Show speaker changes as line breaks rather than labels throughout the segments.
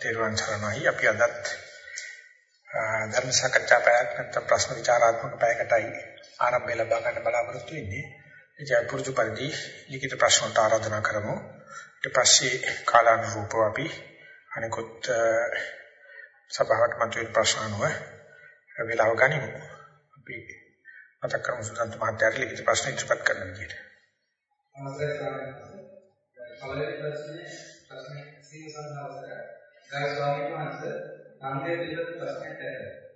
තේරුවන් සරණයි අපි අදත් ධර්ම සාකච්ඡා පැයක් නැත්නම් ප්‍රශ්න විචාරාත්මක පැයකටයි ආරම්භය ලබා ගන්න බලාපොරොත්තු වෙන්නේ. ඉතින් පුරුදු පරිදි ලිඛිත ප්‍රශ්නට ආරාධනා කරමු. ඊට පස්සේ කාලානුරූපව අපි අනිකුත් සභාවට මතුවෙන ප්‍රශ්න අනුව වෙලාව ගනිමු. අපි මතක් කරමු සුසන්ත මහත්තයාට ලිඛිත ප්‍රශ්න ඉදිරිපත් කරන්න විදියට.
පළවෙනි ප්‍රශ්නේ ප්‍රශ්නේ සීල සඳහවසර ගරු ස්වාමීන් වහන්සේ සංගය පිළිබඳ ප්‍රශ්නයට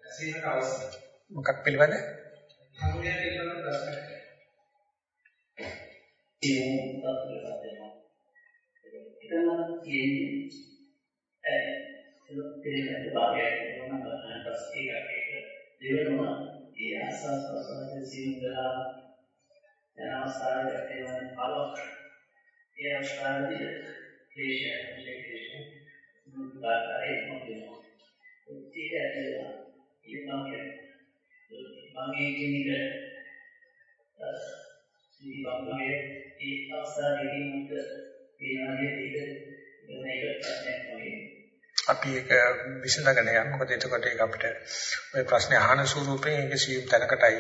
ඇසීමට අවශ්‍යයි.
මොකක් පිළිබඳ?
සංගය පිළිබඳ ප්‍රශ්නයක්.
ඒ. එතන කියන්නේ ඒ පිළිබඳ භාගයක් වෙනවා ප්‍රශ්න එකක් එක දෙවෙනුම ඒ ආසස් ප්‍රසන්න සීමුදලා යන අවස්ථාවේ ඇතිවන බලක් ඒ අවස්ථාවේදී ක්ලේශය ක්ලේශය මුදාකාරයේ මොකදෝ උත්තිය ඇතිවෙනවා ඊළඟට මගේ කියන එක සීබම්ගේ ඒ අවස්ථාවේදී මුද පියාගේ ඒක මේක ප්‍රශ්නයක් වගේ
අපි ඒක විසඳගෙන යන්න. මොකද එතකොට ඒක අපිට ওই ප්‍රශ්නේ අහන ස්වරූපයෙන් ඒක සියුම් තැනකටයි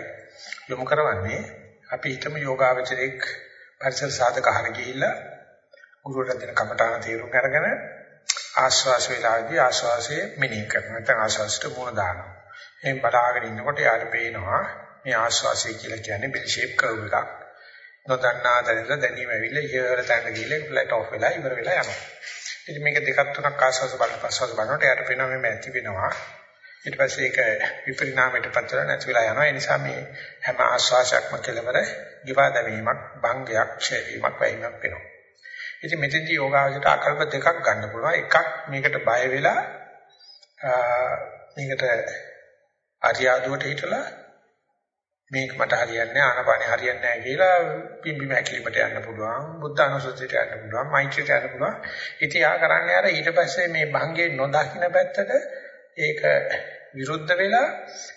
යොමු කරවන්නේ. අපි හිතමු යෝගාවචරයක් පරිසර සාධක හර ගිහිල්ලා ගුරුවරයා දෙන කමඨාන තීරුම් අරගෙන ආශ්වාස වේලාවේදී ආශ්වාසය මෙනෙහි කරනවා. නැත්නම් ආශ්වාසයට මුණ දානවා. එහෙන් බලාගෙන ඉන්නකොට යාට පේනවා මේ ආශ්වාසය කියලා කියන්නේ බෙල් ෂේප් කර්ව් එකක්. නොදන්නා දැනට දැනීම ඇවිල්ලා ඉහළ තැනට ගිහලා ෆ්ලැට් ඔෆ් වෙලා ඉවර වෙලා යනවා. ඉතින් මේක දෙකක් තුනක් ආශ්වාස බලන පස්වාස බලනකොට යාට පේනවා මේ ඇති වෙනවා. ඊට පස්සේ ඒක විපරිණාමයට පත් වෙලා නැති වෙලා යනවා. ඒ නිසා මේ හැම ආශ්වාසයක්ම කෙලවර ගිවා දැමීමක්, භංගයක්, ක්ෂය වීමක් වයින්ක් වෙනවා. ඉතින් මෙතෙන්දී යෝගාවචරයට ආකල්ප දෙකක් ගන්න පුළුවන්. එකක් මේකට බය වෙලා මේකට අරියාදුවට හිටලා මේක මට හරියන්නේ නැහැ ආනපානේ හරියන්නේ නැහැ කියලා පිම්බි මැකිලිමට යන්න පුළුවන් බුද්ධ අනුසතියට යන්න පුළුවන් මෛත්‍රියට යන්න පුළුවන්. ඉතින් ආ කරන්නේ අර ඊට පස්සේ මේ භංගේ නොදකින්න පැත්තට ඒක විරුද්ධ වෙලා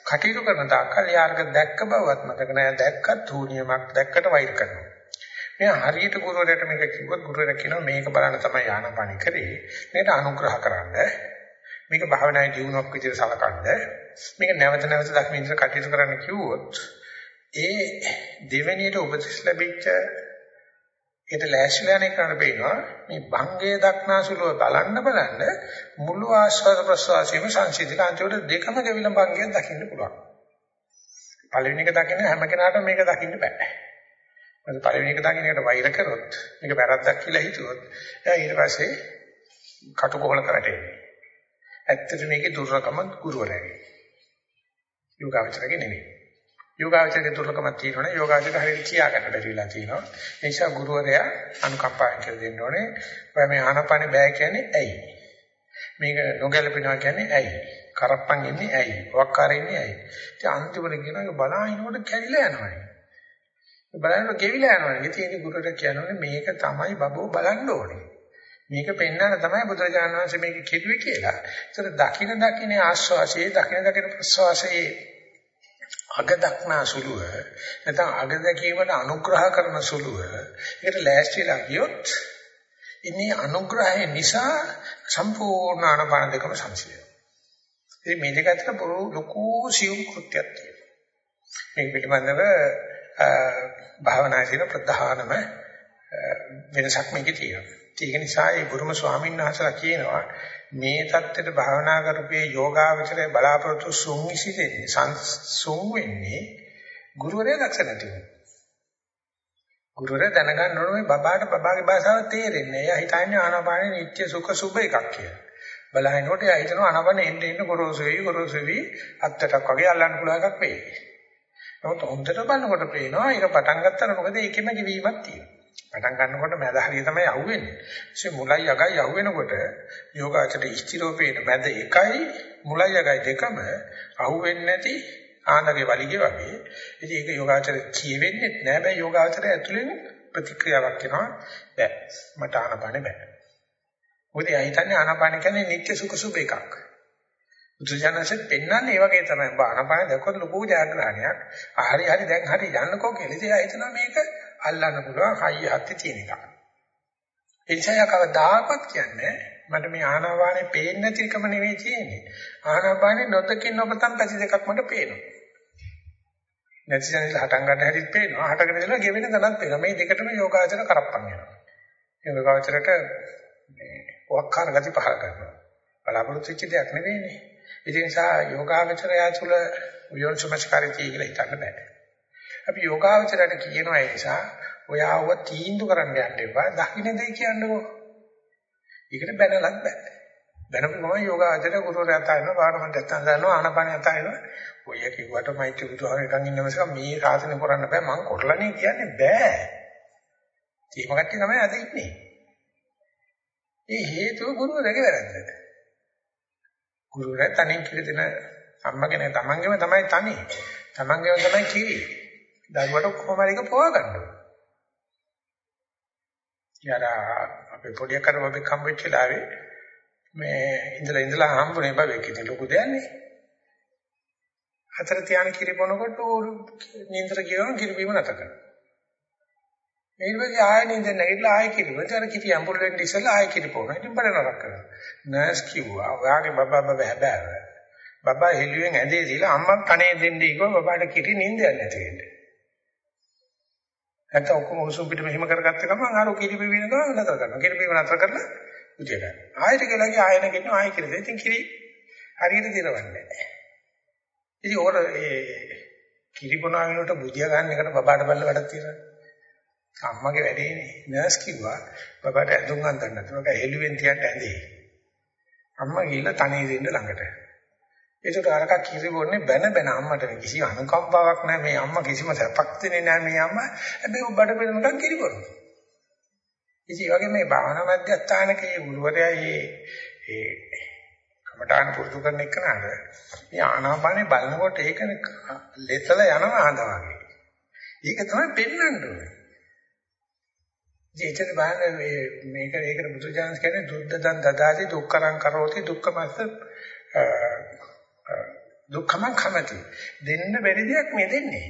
කටයුතු කරන තාක්කල් යාර්ග දැක්ක බවවත් මතක නැහැ. දැක්කත් හුනියමක් දැක්කට වෛර කරනවා. මේ හරියට ගුරුවරයාට මේක කිව්වොත් ගුරුවරයා කියනවා මේක බලන්න තමයි ආනපානේ කරේ මේකට අනුග්‍රහ කරන්න මේක භාවනායේ දියුණුවක් විදිහට සලකන්න මේක නැවත නැවත දක්මින් ඉඳලා කටයුතු කරන්න කිව්වොත් ඒ දෙවෙනියට උපදෙස් ලැබිච්ච ඒට ලෑස්තිලා යන එකට පේනවා මේ භංගයේ දක්නාසුලව බලන්න බලන්න මුළු ආස්වාද ප්‍රසවාසයේම සංසිද්ධික අන්තිමට දෙකම ගෙවිලා භංගයෙන් දකින්න පුළුවන්. පළවෙනි එක දකින්න හැම කෙනාටම මේක දකින්න බෑ. මොකද පළවෙනි එක දකින්න එකට වෛර කරොත් මේක වැරද්දක් කියලා හිතුවොත් එයා ඊට පස්සේ කටුකොහල කරට එන්නේ. ඇත්තට මේකේ දුර්ලකම ගුරුවරයාගේ. යෝගාවචරගේ නෙවෙයි. යෝගාවචරයේ දුර්ලකමක් තියෙනවනේ යෝගාවචරය හරියට කියා ගන්න බැරි වෙලා තියෙනවා. ඒ නිසා ගුරුවරයා අනුකම්පාවෙන් කියලා දෙන්න ඕනේ. ඔය මේ ආනපනේ බෑ කියන්නේ ඇයි? මේක නොගැලපෙනවා කියන්නේ ඇයි? කරප්පන් ඉන්නේ ඇයි? වක්කාර ඉන්නේ ඇයි? ඉතින් අන්තිමට කියනවා බලාහිනකොට කැඩිලා යනවානේ. බලනකොට ගෙවිලා යනවානේ. ඉතින් ගුරුවරයා කියනෝනේ මේක තමයි බබෝ බලන්න ඕනේ. මේක පෙන්වන්න තමයි බුදුරජාණන් වහන්සේ මේක කිව්වේ කියලා. ඒතර දකින දකින ආස්වාසයේ දකින දකින ප්‍රස්වාසයේ අග දක්නා සුළුව නැත්නම් අග දැකීමට අනුග්‍රහ කරන සුළුව ඒකට ලෑස්තිලා ගියොත් ඉන්නේ අනුග්‍රහය නිසා සම්පූර්ණ ආනපාන දෙකම සංසිඳනවා. ඉතින් මේ දෙක අතර ලොකු සියුම් කෘත්‍යයක් තියෙනවා. මේක පිළිබඳව භාවනායේ තියෙන ප්‍රධානම වෙනසක් මේකේ තියෙනවා. ඒක නිසා ඒ බුරුම ස්වාමීන් වහන්සේලා කියනවා මේ தත්ත්වයට භාවනා කරපේ යෝගාවචරයේ බලාපොරොත්තු සුන් විසිරෙන්නේ සංසුන් වෙන්නේ ගුරුවරයා දක්ෂ නැතිව. ගුරුවරයා දැනගන්න ඕනේ බබාට බබාගේ භාෂාව තේරෙන්නේ. එයා හිතන්නේ ආනාපානේ නිත්‍ය සුඛ සුබ එකක් කියලා. බලහිනකොට එයා හිතනවා ආනාපානේ එන්න එන්න ගොරෝසු වෙයි ගොරෝසු වෙයි අත්තටක් වගේ අල්ලන්න පුළුවන් එකක් වෙයි. නමුත් හොඳට බලනකොට පේනවා ඒක පටන් ගත්තා මොකද ඒකෙම කිවීමක් තියෙනවා. පටන් ගන්නකොට මැද හරිය තමයි අහුවෙන්නේ. ඒ මුලයි යගයි අහුවෙනකොට යෝගාචරයේ ස්ථිරෝපේන මැද එකයි මුලයි යගයි දෙකම අහුවෙන්නේ නැති ආනගේ වලිගේ වගේ. ඉතින් ඒක යෝගාචරයේ කියවෙන්නේ නැහැ. බෑ යෝගාචරය ඇතුලෙන් ප්‍රතික්‍රියාවක් එනවා. බෑ. මට ආනපානේ බෑ. මොකද එයා හිතන්නේ ආනපාන කියන්නේ නිත්‍ය සුඛ සුබ එකක්. බුදුජානසෙත් පෙන්වන්නේ ඒ වගේ තමයි. ආනපාන දැක්කොත් ලොකු ජයග්‍රහණයක්. හරි හරි දැන් හරි යන්නකෝ කියලා. ඉතින් එයා හිතනවා මේක අල්ලන්න පුළුවන් හයිය හත්තේ තියෙන එක. ඒ නිසා කවදාකවත් කියන්නේ මට මේ ආනාපානේ පේන්නේ නැතිකම නෙවෙයි තියෙන්නේ. ආනාපානේ නොදකින් නොපතන් පැති දෙකක් මට පේනවා. නැති දැනෙලා හටන් ගන්න හැටිත් පේනවා. හටගෙන ඉඳලා ගෙවෙන තැනත් පේනවා. මේ දෙකටම යෝගාචර කරප්පන් යනවා. යෝගාචරයට මේ වක්කාර ගති පහල කරනවා. බලාපොරොත්තු වෙච්ච දෙයක් නෙවෙයිනේ. ඒ නිසා යෝගාචරය තුළ යෝනිසමස්කාරී කියලා හිතන්න බෑ. අපි යෝගාචරයට කියනවා ඒ නිසා ඔයාව තීන්දු කරන්න යන්න එපා. දකින්න දෙයි කියන්නකෝ. ඒකට බැනලත් බෑ. බැනපු ගමන් යෝගාචරය ගුරුවරයා තායනවා, පාඩමක් නැත්තම් දානවා, ආනපනිය තායනවා. ඔය කිව්වට මෛත්‍රී බුදුහාම එකන් ඉන්න මිසක මේ සාසනෙ කරන්න බෑ. මං කොටලානේ කියන්නේ බෑ. තීම කට්ටිය තමයි අද ඉන්නේ. ඒ හේතුව ගුරුවරයාගේ වැරද්ද. ගුරුවරයා තනින් කිරි දෙන අම්මගෙන තමන්ගේම තමයි තනි. තමන්ගේම තමයි කිරි. දරුවට කොහොම හරි එක පොවා ගන්න ඕනේ. යාර අපේ පොඩි අක්කර බබෙක් හම්බෙච්ච ලාවේ මේ ඉඳලා ඉඳලා හම්බුනේ බබෙක් ඉතින් ලොකු දෙයක්නේ. හතර තියාන කිරි බොනකොට නින්දර ගියවම කිරි බීම නැත කරනවා. ඊට පස්සේ ආයෙ නින්ද නැගිටලා ආයෙ කිරි බොන. ඊට කිරි අම්බුල් වෙන්න ඉස්සෙල්ලා ආයෙ කිරි බොනවා. ඉතින් බඩ නරක කරනවා. නර්ස් කිව්වා ඔයාගේ බබා බබ හැබෑව. බබා හෙළුවෙන් ඇඳේ දීලා අම්මා කණේ දෙන්නේ කිව්වා බබාට කිරි නින්ද නැති වෙන්නේ. නැත්නම් ඔක්කොම උසුම් පිට මෙහෙම කරගත්ත ගමන් අර කිරි බිබින ගමන් නතර කරනවා. කිරි බිබින නතර කරලා උදිය ගන්න. ආයෙත් ගලගේ ආයෙන ගෙන්න ආයෙ කිරි දෙන්න. ඉතින් කිරි හරියට දිරවන්නේ නැහැ. ඉතින් ඕර ඒ කිරි බොනා වෙනකොට බුදියා ගන්න එකට බබාට බල්ල වැඩක් තියෙනවා. අම්මගේ වැඩේනේ. නර්ස් කිව්වා බබාට ඇඳුම් අඳින්න නැතුව හෙළුවෙන් තියන්න ඇඳේ. අම්මා ගිහිල්ලා තනේ දෙන්න ළඟට. ඒකට අරක කිරි බොන්නේ බැන බැන අම්මට කිසි අනුකම්පාවක් නැහැ. මේ අම්මා කිසිම සැපක් දෙන්නේ නැහැ මේ අම්මා. හැබැයි ඔබට බෙන්නකම් කිරි බොනවා. ඉතින් වගේ මේ භාවනා මධ්‍යස්ථානකේ ගුරුවරයා මේ ඒ කමඨාන පුරුදු කරන එක නේද මේ ආනාපානේ බලනකොට ඒක ලෙතල යනවා ආඳ වගේ. ඒක තමයි පෙන්වන්න ඕනේ. ජීවිතේ බලන්න මේ මේක ඒකට බුදුජානක කියන්නේ දුද්ද දන් දදාති දුක්කරං කරෝති දුක්ඛමස්ස දුක්ඛම කමති. දෙන්න බැරි දෙයක් මේ දෙන්නේ.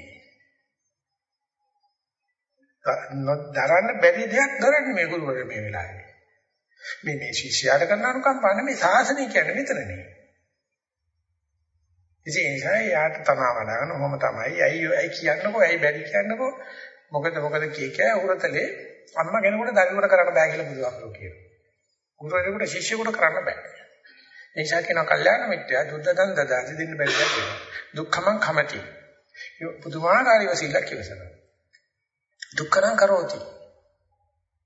දරන්න බැරි දෙයක් කරන්නේ මේ ගුරුවරයා මේ වෙලාවේ. මේ මේ ශිෂ්‍යයාට කරන අනුකම්පාව නෙමෙයි සාසනය කියන්නේ මෙතනනේ ඉතින් ඒ නිසා යාට තනවාගෙන ඔහොම තමයි ඇයි ඇයි කියන්නකෝ ඇයි බැරි කියන්නකෝ? මොකද මොකද කිය කිය උරතලේ අම්මා කෙනෙකුට දරුවර කරන්න බෑ කියලා බුදුහාමුදුරුවෝ කියනවා ගුරුවරයෙකුට ශිෂ්‍යයෙකුට කරන්න බෑ ඒ නිසා කියන කල්යාණ මිත්‍යා දුද්දදන් දදාති දෙන්න බැරි දෙයක් වෙනවා. දුක්ඛමං කමති. පුදුමාකාර ඉවසිල්ලක් ඉවසනවා. දුක්ඛරං කරෝති.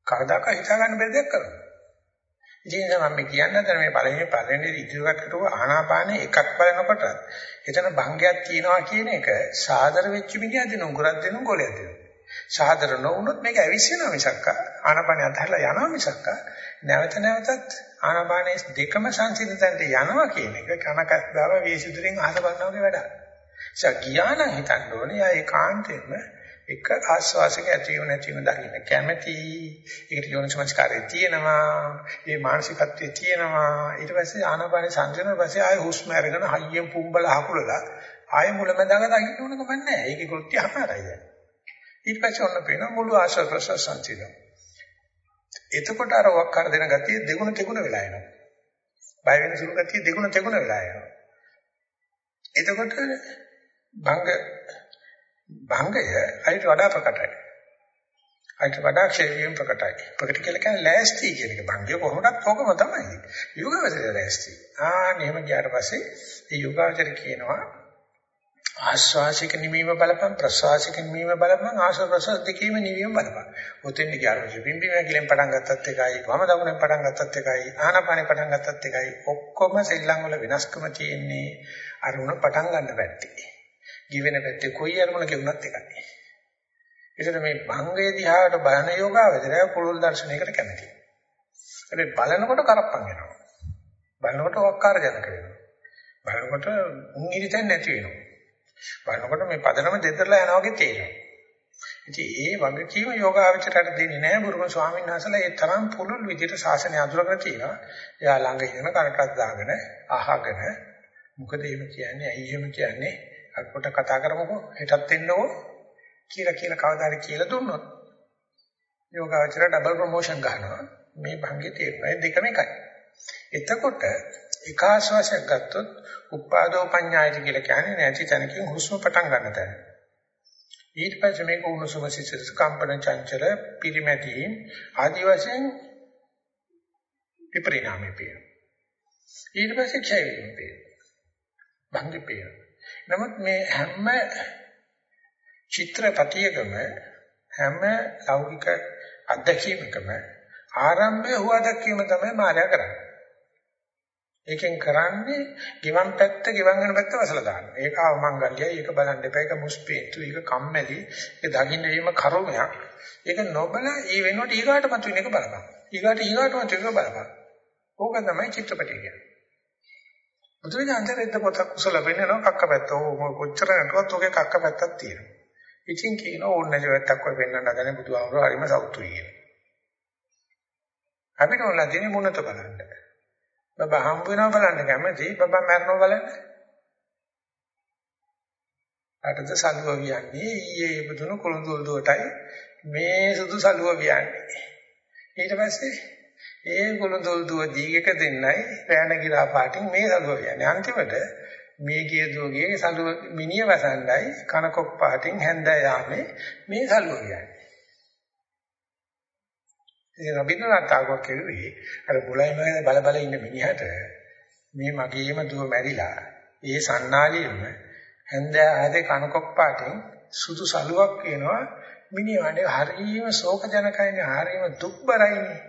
කවදාක හිතා ගන්න බැරි දෙයක් කරනවා. ඉතින් මම කියන්නේ දැන් මේ පළවෙනි පළවෙනි ඉදිරියට කරුව ආනාපානෙ එකක් බලනකොට එතන භංගයක් තියෙනවා කියන එක සාදර වෙච්ච මිනිහා දෙන උගරක් දෙන ගොලයක් දෙනවා. සාදර නොවුනොත් මේක ඇවිස්සෙනවා මිසක්ක ආනාපානිය අතහැරලා යනවා මිසක්ක නැවත නැවතත් ආනාපානයේ දෙකම සංසිඳතන්ට යනවා කියන එක කනකස් දාව වේසිදුරින් අහස බලනවාගේ වැඩක්. ඒ ගියානම් හිතන්න ඕනේ යා ඒකාන්තයෙන්ම එක ආස්වාසක ඇතිව නැතිව දකින්න කැමැති. ඒකට යෝනිසමස්කාරය තියෙනවා. ඒ මානසිකත්වයේ තියෙනවා. ඊට පස්සේ ආනාපානයේ සංසිඳන පස්සේ ආය හුස්ම අරගෙන හයියෙන් පුම්බල හකුලලා ආය මුලමඳාක දකින්න ඕනකම නැහැ. ඒකේ කෘත්‍ය අමාරයි දැන්. ඊට පස්සේ ඔන්න පේන මුළු ආශ්වාස ප්‍රශ්වාස සංසිඳන. එතකොට අර වක්කාර දෙන ගතිය දෙගුණ තෙගුණ වෙලා යනවා. බය වෙන සුළු ගතිය දෙගුණ තෙගුණ වෙලා යනවා. එතකොට භංග භංගය අයිට වඩා ප්‍රකටයි. අයිට වඩා ක්ෂේත්‍රයෙන් ප්‍රකටයි. ප්‍රකට කියලා කියන්නේ ලෑස්ති කියන එක. භංගය කොහොමදත් ඔකම තමයි. යෝගාවචරය ලෑස්ති. ආ නියම ගියාට පස්සේ ඒ යෝගාවචර කියනවා ආශ්වාසික නිවීම බලපන් ප්‍රශ්වාසික නිවීම බලපන් ආශ්වාස ප්‍රශ්වාස දෙකේම නිවීම බලපන්. ඔතෙන් ගියාම පිම්බීම කිලෙන් පටන් ගත්තත් එකයි වම දකුණෙන් පටන් ගත්තත් එකයි ආනාපානෙ පටන් ගත්තත් එකයි ඔක්කොම සෙල්ලම් වල වෙනස්කම තියෙන්නේ අරුණ පටන් ගන්න පැත්තේ. ජීවෙන පැත්තේ කොයි අරමුණ කෙවුනත් එකයි. ඒකට මේ භංගයේ දිහාට බලන යෝගාවචරය කුළුල් දර්ශනයකට කැමතියි. හැබැයි බලනකොට කරප්පන් වෙනවා. බලනකොට වක්කාර ජනක වෙනවා. බලනකොට උන් ඉරිතෙන් නැති වෙනවා. බලනකොට මේ පදනම දෙතරලා යනවා වගේ තේරෙනවා. ඉතින් ඒ වගකීම යෝගාවචරයට දෙන්නේ නැහැ බුරුම ස්වාමීන් වහන්සේලා ඒ තරම් පුළුල් විදිහට ශාසනය අඳුරගෙන තියෙනවා. එයා ළඟ ඉන්න කරටක් දාගෙන අහගෙන මොකද එහෙම කියන්නේ ඇයි එහෙම කියන්නේ අක්කොට කතා කරමුකෝ හෙටත් එන්නකෝ කියලා කියලා කවදාද කියලා දුන්නොත් යෝගාවචර ඩබල් ප්‍රොමෝෂන් ගන්නවා මේ භංගේ තේරෙනවා දෙකම එකයි එතකොට එක ආශ්වාසයක් ගත්තොත් උපාදෝ පඤ්ඤායති කියලා කියන්නේ නැති තැනකින් හුස්ම පටන් ගන්න තැන. ඊට පස්සේ මේක උණුසුම සිසිල් කම්පන චංචල පිරිමැදීම් ආදි වශයෙන් විපරිණාමය පිය. ඊට පස්සේ ක්ෂය වීම පිය. භංග පිය. නමුත් මේ හැම චිත්‍රපටියකම හැම ලෞකික අත්දැකීමකම ආරම්භය හුවා දැක්වීම තමයි මායя කරන්නේ. ඒකෙන් කරන්නේ ගිවන් පැත්ත ගිවන් වෙන පැත්ත වසලා දානවා. ඒක අවමංගල්‍යයි. ඒක බලන්න එපා. ඒක මුස්පීතු. ඒක කම්මැලි. ඒක දකින්න වීම කර්මයක්. ඒක නොබල ඒ වෙනකොට ඊගාට මතුවෙන එක බලපන්. ඊගාට ඊගාට මතුවෙන එක බලපන්. ඕක තමයි චිත්‍රපටිය කියන්නේ. බුදුරජාණන්සේට පොතක් කුසල වෙන්නනවා කක්ක පැත්ත. ඕක කොච්චර නටුවත් ඔගේ කක්ක පැත්තක් තියෙනවා. ඉතින් කියන ඕන නැති පැත්තක් ඔය වෙන්නන්න හදනේ බුදුහාමුදුරුවෝ හරිම සෞතුයි කියන. අපිට ඕන තියෙන්නේ මොනත බලන්න. බබා හම්බ වෙනවා බලන්න කැමති බබා මැරෙනවා බලන්න. අටද සල්ුව වියන්නේ ඊයේ ඉපදුණු කුළුඳුල් දුවටයි මේ සුදු සල්ුව වියන්නේ. ඊට පස්සේ ඒ කුළුඳුල් දුව දීගක දෙන්නයි රැණ ගිරා පාටින් මේ සල්ුව වියන්නේ. අන්තිමට මේ ගිය දුවගේ සල්ුව මිනිය වසන්නයි කනකොක් පාටින් හැන්ද යාමේ මේ සල්ුව වියන්නේ. ඉතින් රබින්ද්‍රනාත් tagore කිව්වේ අර බුලයි මගේ බල බල ඉන්න මිනිහට මේ මගේම දුව මැරිලා ඒ සන්නාලියෙම හැන්දෑ ආදේ කනකොක් පාටින් සුදු සලුවක් වෙනවා මිනිහවනේ හරියම ශෝක ජනකයිනේ හරියම දුක්බරයිනේ.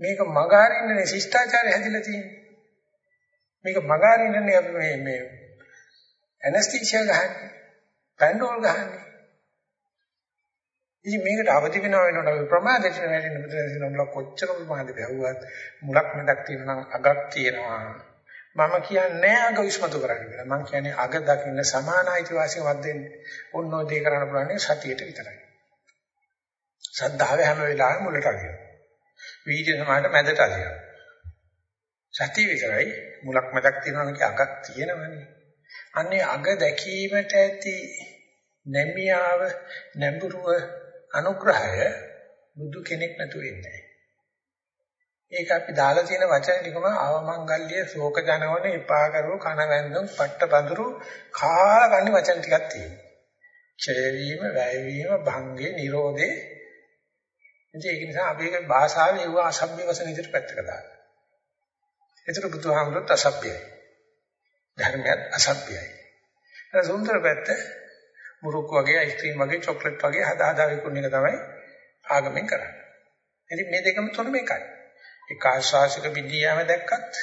මේක මගහරින්නනේ ශිෂ්ටාචාරය හැදිලා තියෙන්නේ. මේක මගහරින්නනේ අපි මේ මේ ඇනස්තීෂියා ගහන්නේ පැන්ඩෝල් ගහන්නේ. ඉතින් මේකට අවදි වෙනව වෙනකොට අපි ප්‍රමාදයට වැටෙන බුදුරජාණන් වහන්සේ කොච්චර ප්‍රමාද වැහුවත් මුලක් මැදක් තියෙනවා අගක් තියෙනවා. මම කියන්නේ අග විශ්මතු කරන්න කියලා. මම කියන්නේ අග දකින්න සමානයිති වාසියවත් දෙන්නේ ඕන ඔය දේ කරන්න පුළුවන් සතියට විතරයි. සද්ධාව හැම වෙලාවෙම මුලට අදිනවා. වීර්ය සමානට මැදට අදිනවා. සතිය විතරයි. මුලක් මැදක් තියෙනවා කිය අගක් තියෙනවනේ. අන්නේ අග දැකීමට ඇති නැමියාව නැඹුරුව අනුග්‍රහය බුදු කෙනෙක් නැතුව ඉන්නේ. ඒක අපි දාලා තියෙන වචන ටිකම අවමංගල්‍ය ශෝක ජනවන එපා කරෝ කන වැන්දුම් පට්ට පඳුරු කාලා ගන්න වචන ටිකක් තියෙනවා. ඡය වීම, වැය වීම, භංගේ, නිරෝධේ. ඉතින් ඒක නිසා අපි ඒක භාෂාවේ ඒව අසභ්‍ය වචන විදිහට පැත්තක දානවා. ඒතර බුදුහාමුදුරුවෝ අසභ්‍යයි. ධර්මයත් අසභ්‍යයි. අර සුන්දර පැත්ත මුරුක් වගේ අයිස්ක්‍රීම් වගේ චොක්ලට් වගේ හදා හදා විකුණන එක තමයි ආගමෙන් කරන්නේ. ඉතින් මේ දෙකම තුනම එකයි. ඒක ආශ්වාසික බින්දියාම දැක්කත්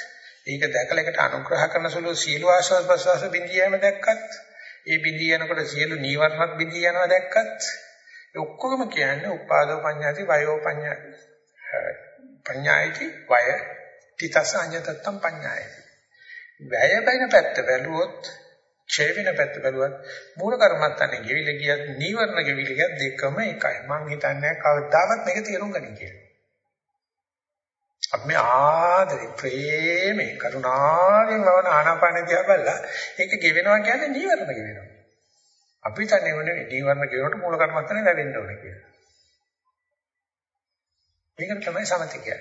ඒක දැකලා එකට අනුග්‍රහ කරන සුළු සීල ආශ්වාස ප්‍රශ්වාස බින්දියාම දැක්කත් ඒ බින්දිය යනකොට සියලු නීවරණත් බින්දිය යනවා දැක්කත් ඒ ඔක්කොම කියන්නේ උපාදෝ පඤ්ඤාති වයෝ පඤ්ඤා පඤ්ඤායිති වය තිතස අඤ්ඤතත්තම් පඤ්ඤායිති. වැය බයින පැත්ත බැලුවොත් ඡය වෙන පැත්ත බැලුවත් මූල කර්මත්තන්නේ ගෙවිල ගියත් නීවරණ ගෙවිල ගියත් දෙකම එකයි. මං හිතන්නේ කවදාවත් මේක තේරුම් ගන්න කියලා. අපි ආදරේ ප්‍රේමේ කරුණාවෙන් වවන ආනාපාන දිහා බලලා ඒක ගෙවෙනවා කියන්නේ නීවරණ ගෙවෙනවා. අපි තන්නේ මොනේ නීවරණ ගෙවෙනකොට මූල කර්මත්තනේ ලැබෙන්න ඕනේ කියලා. මේක තමයි සමථ කියන්නේ.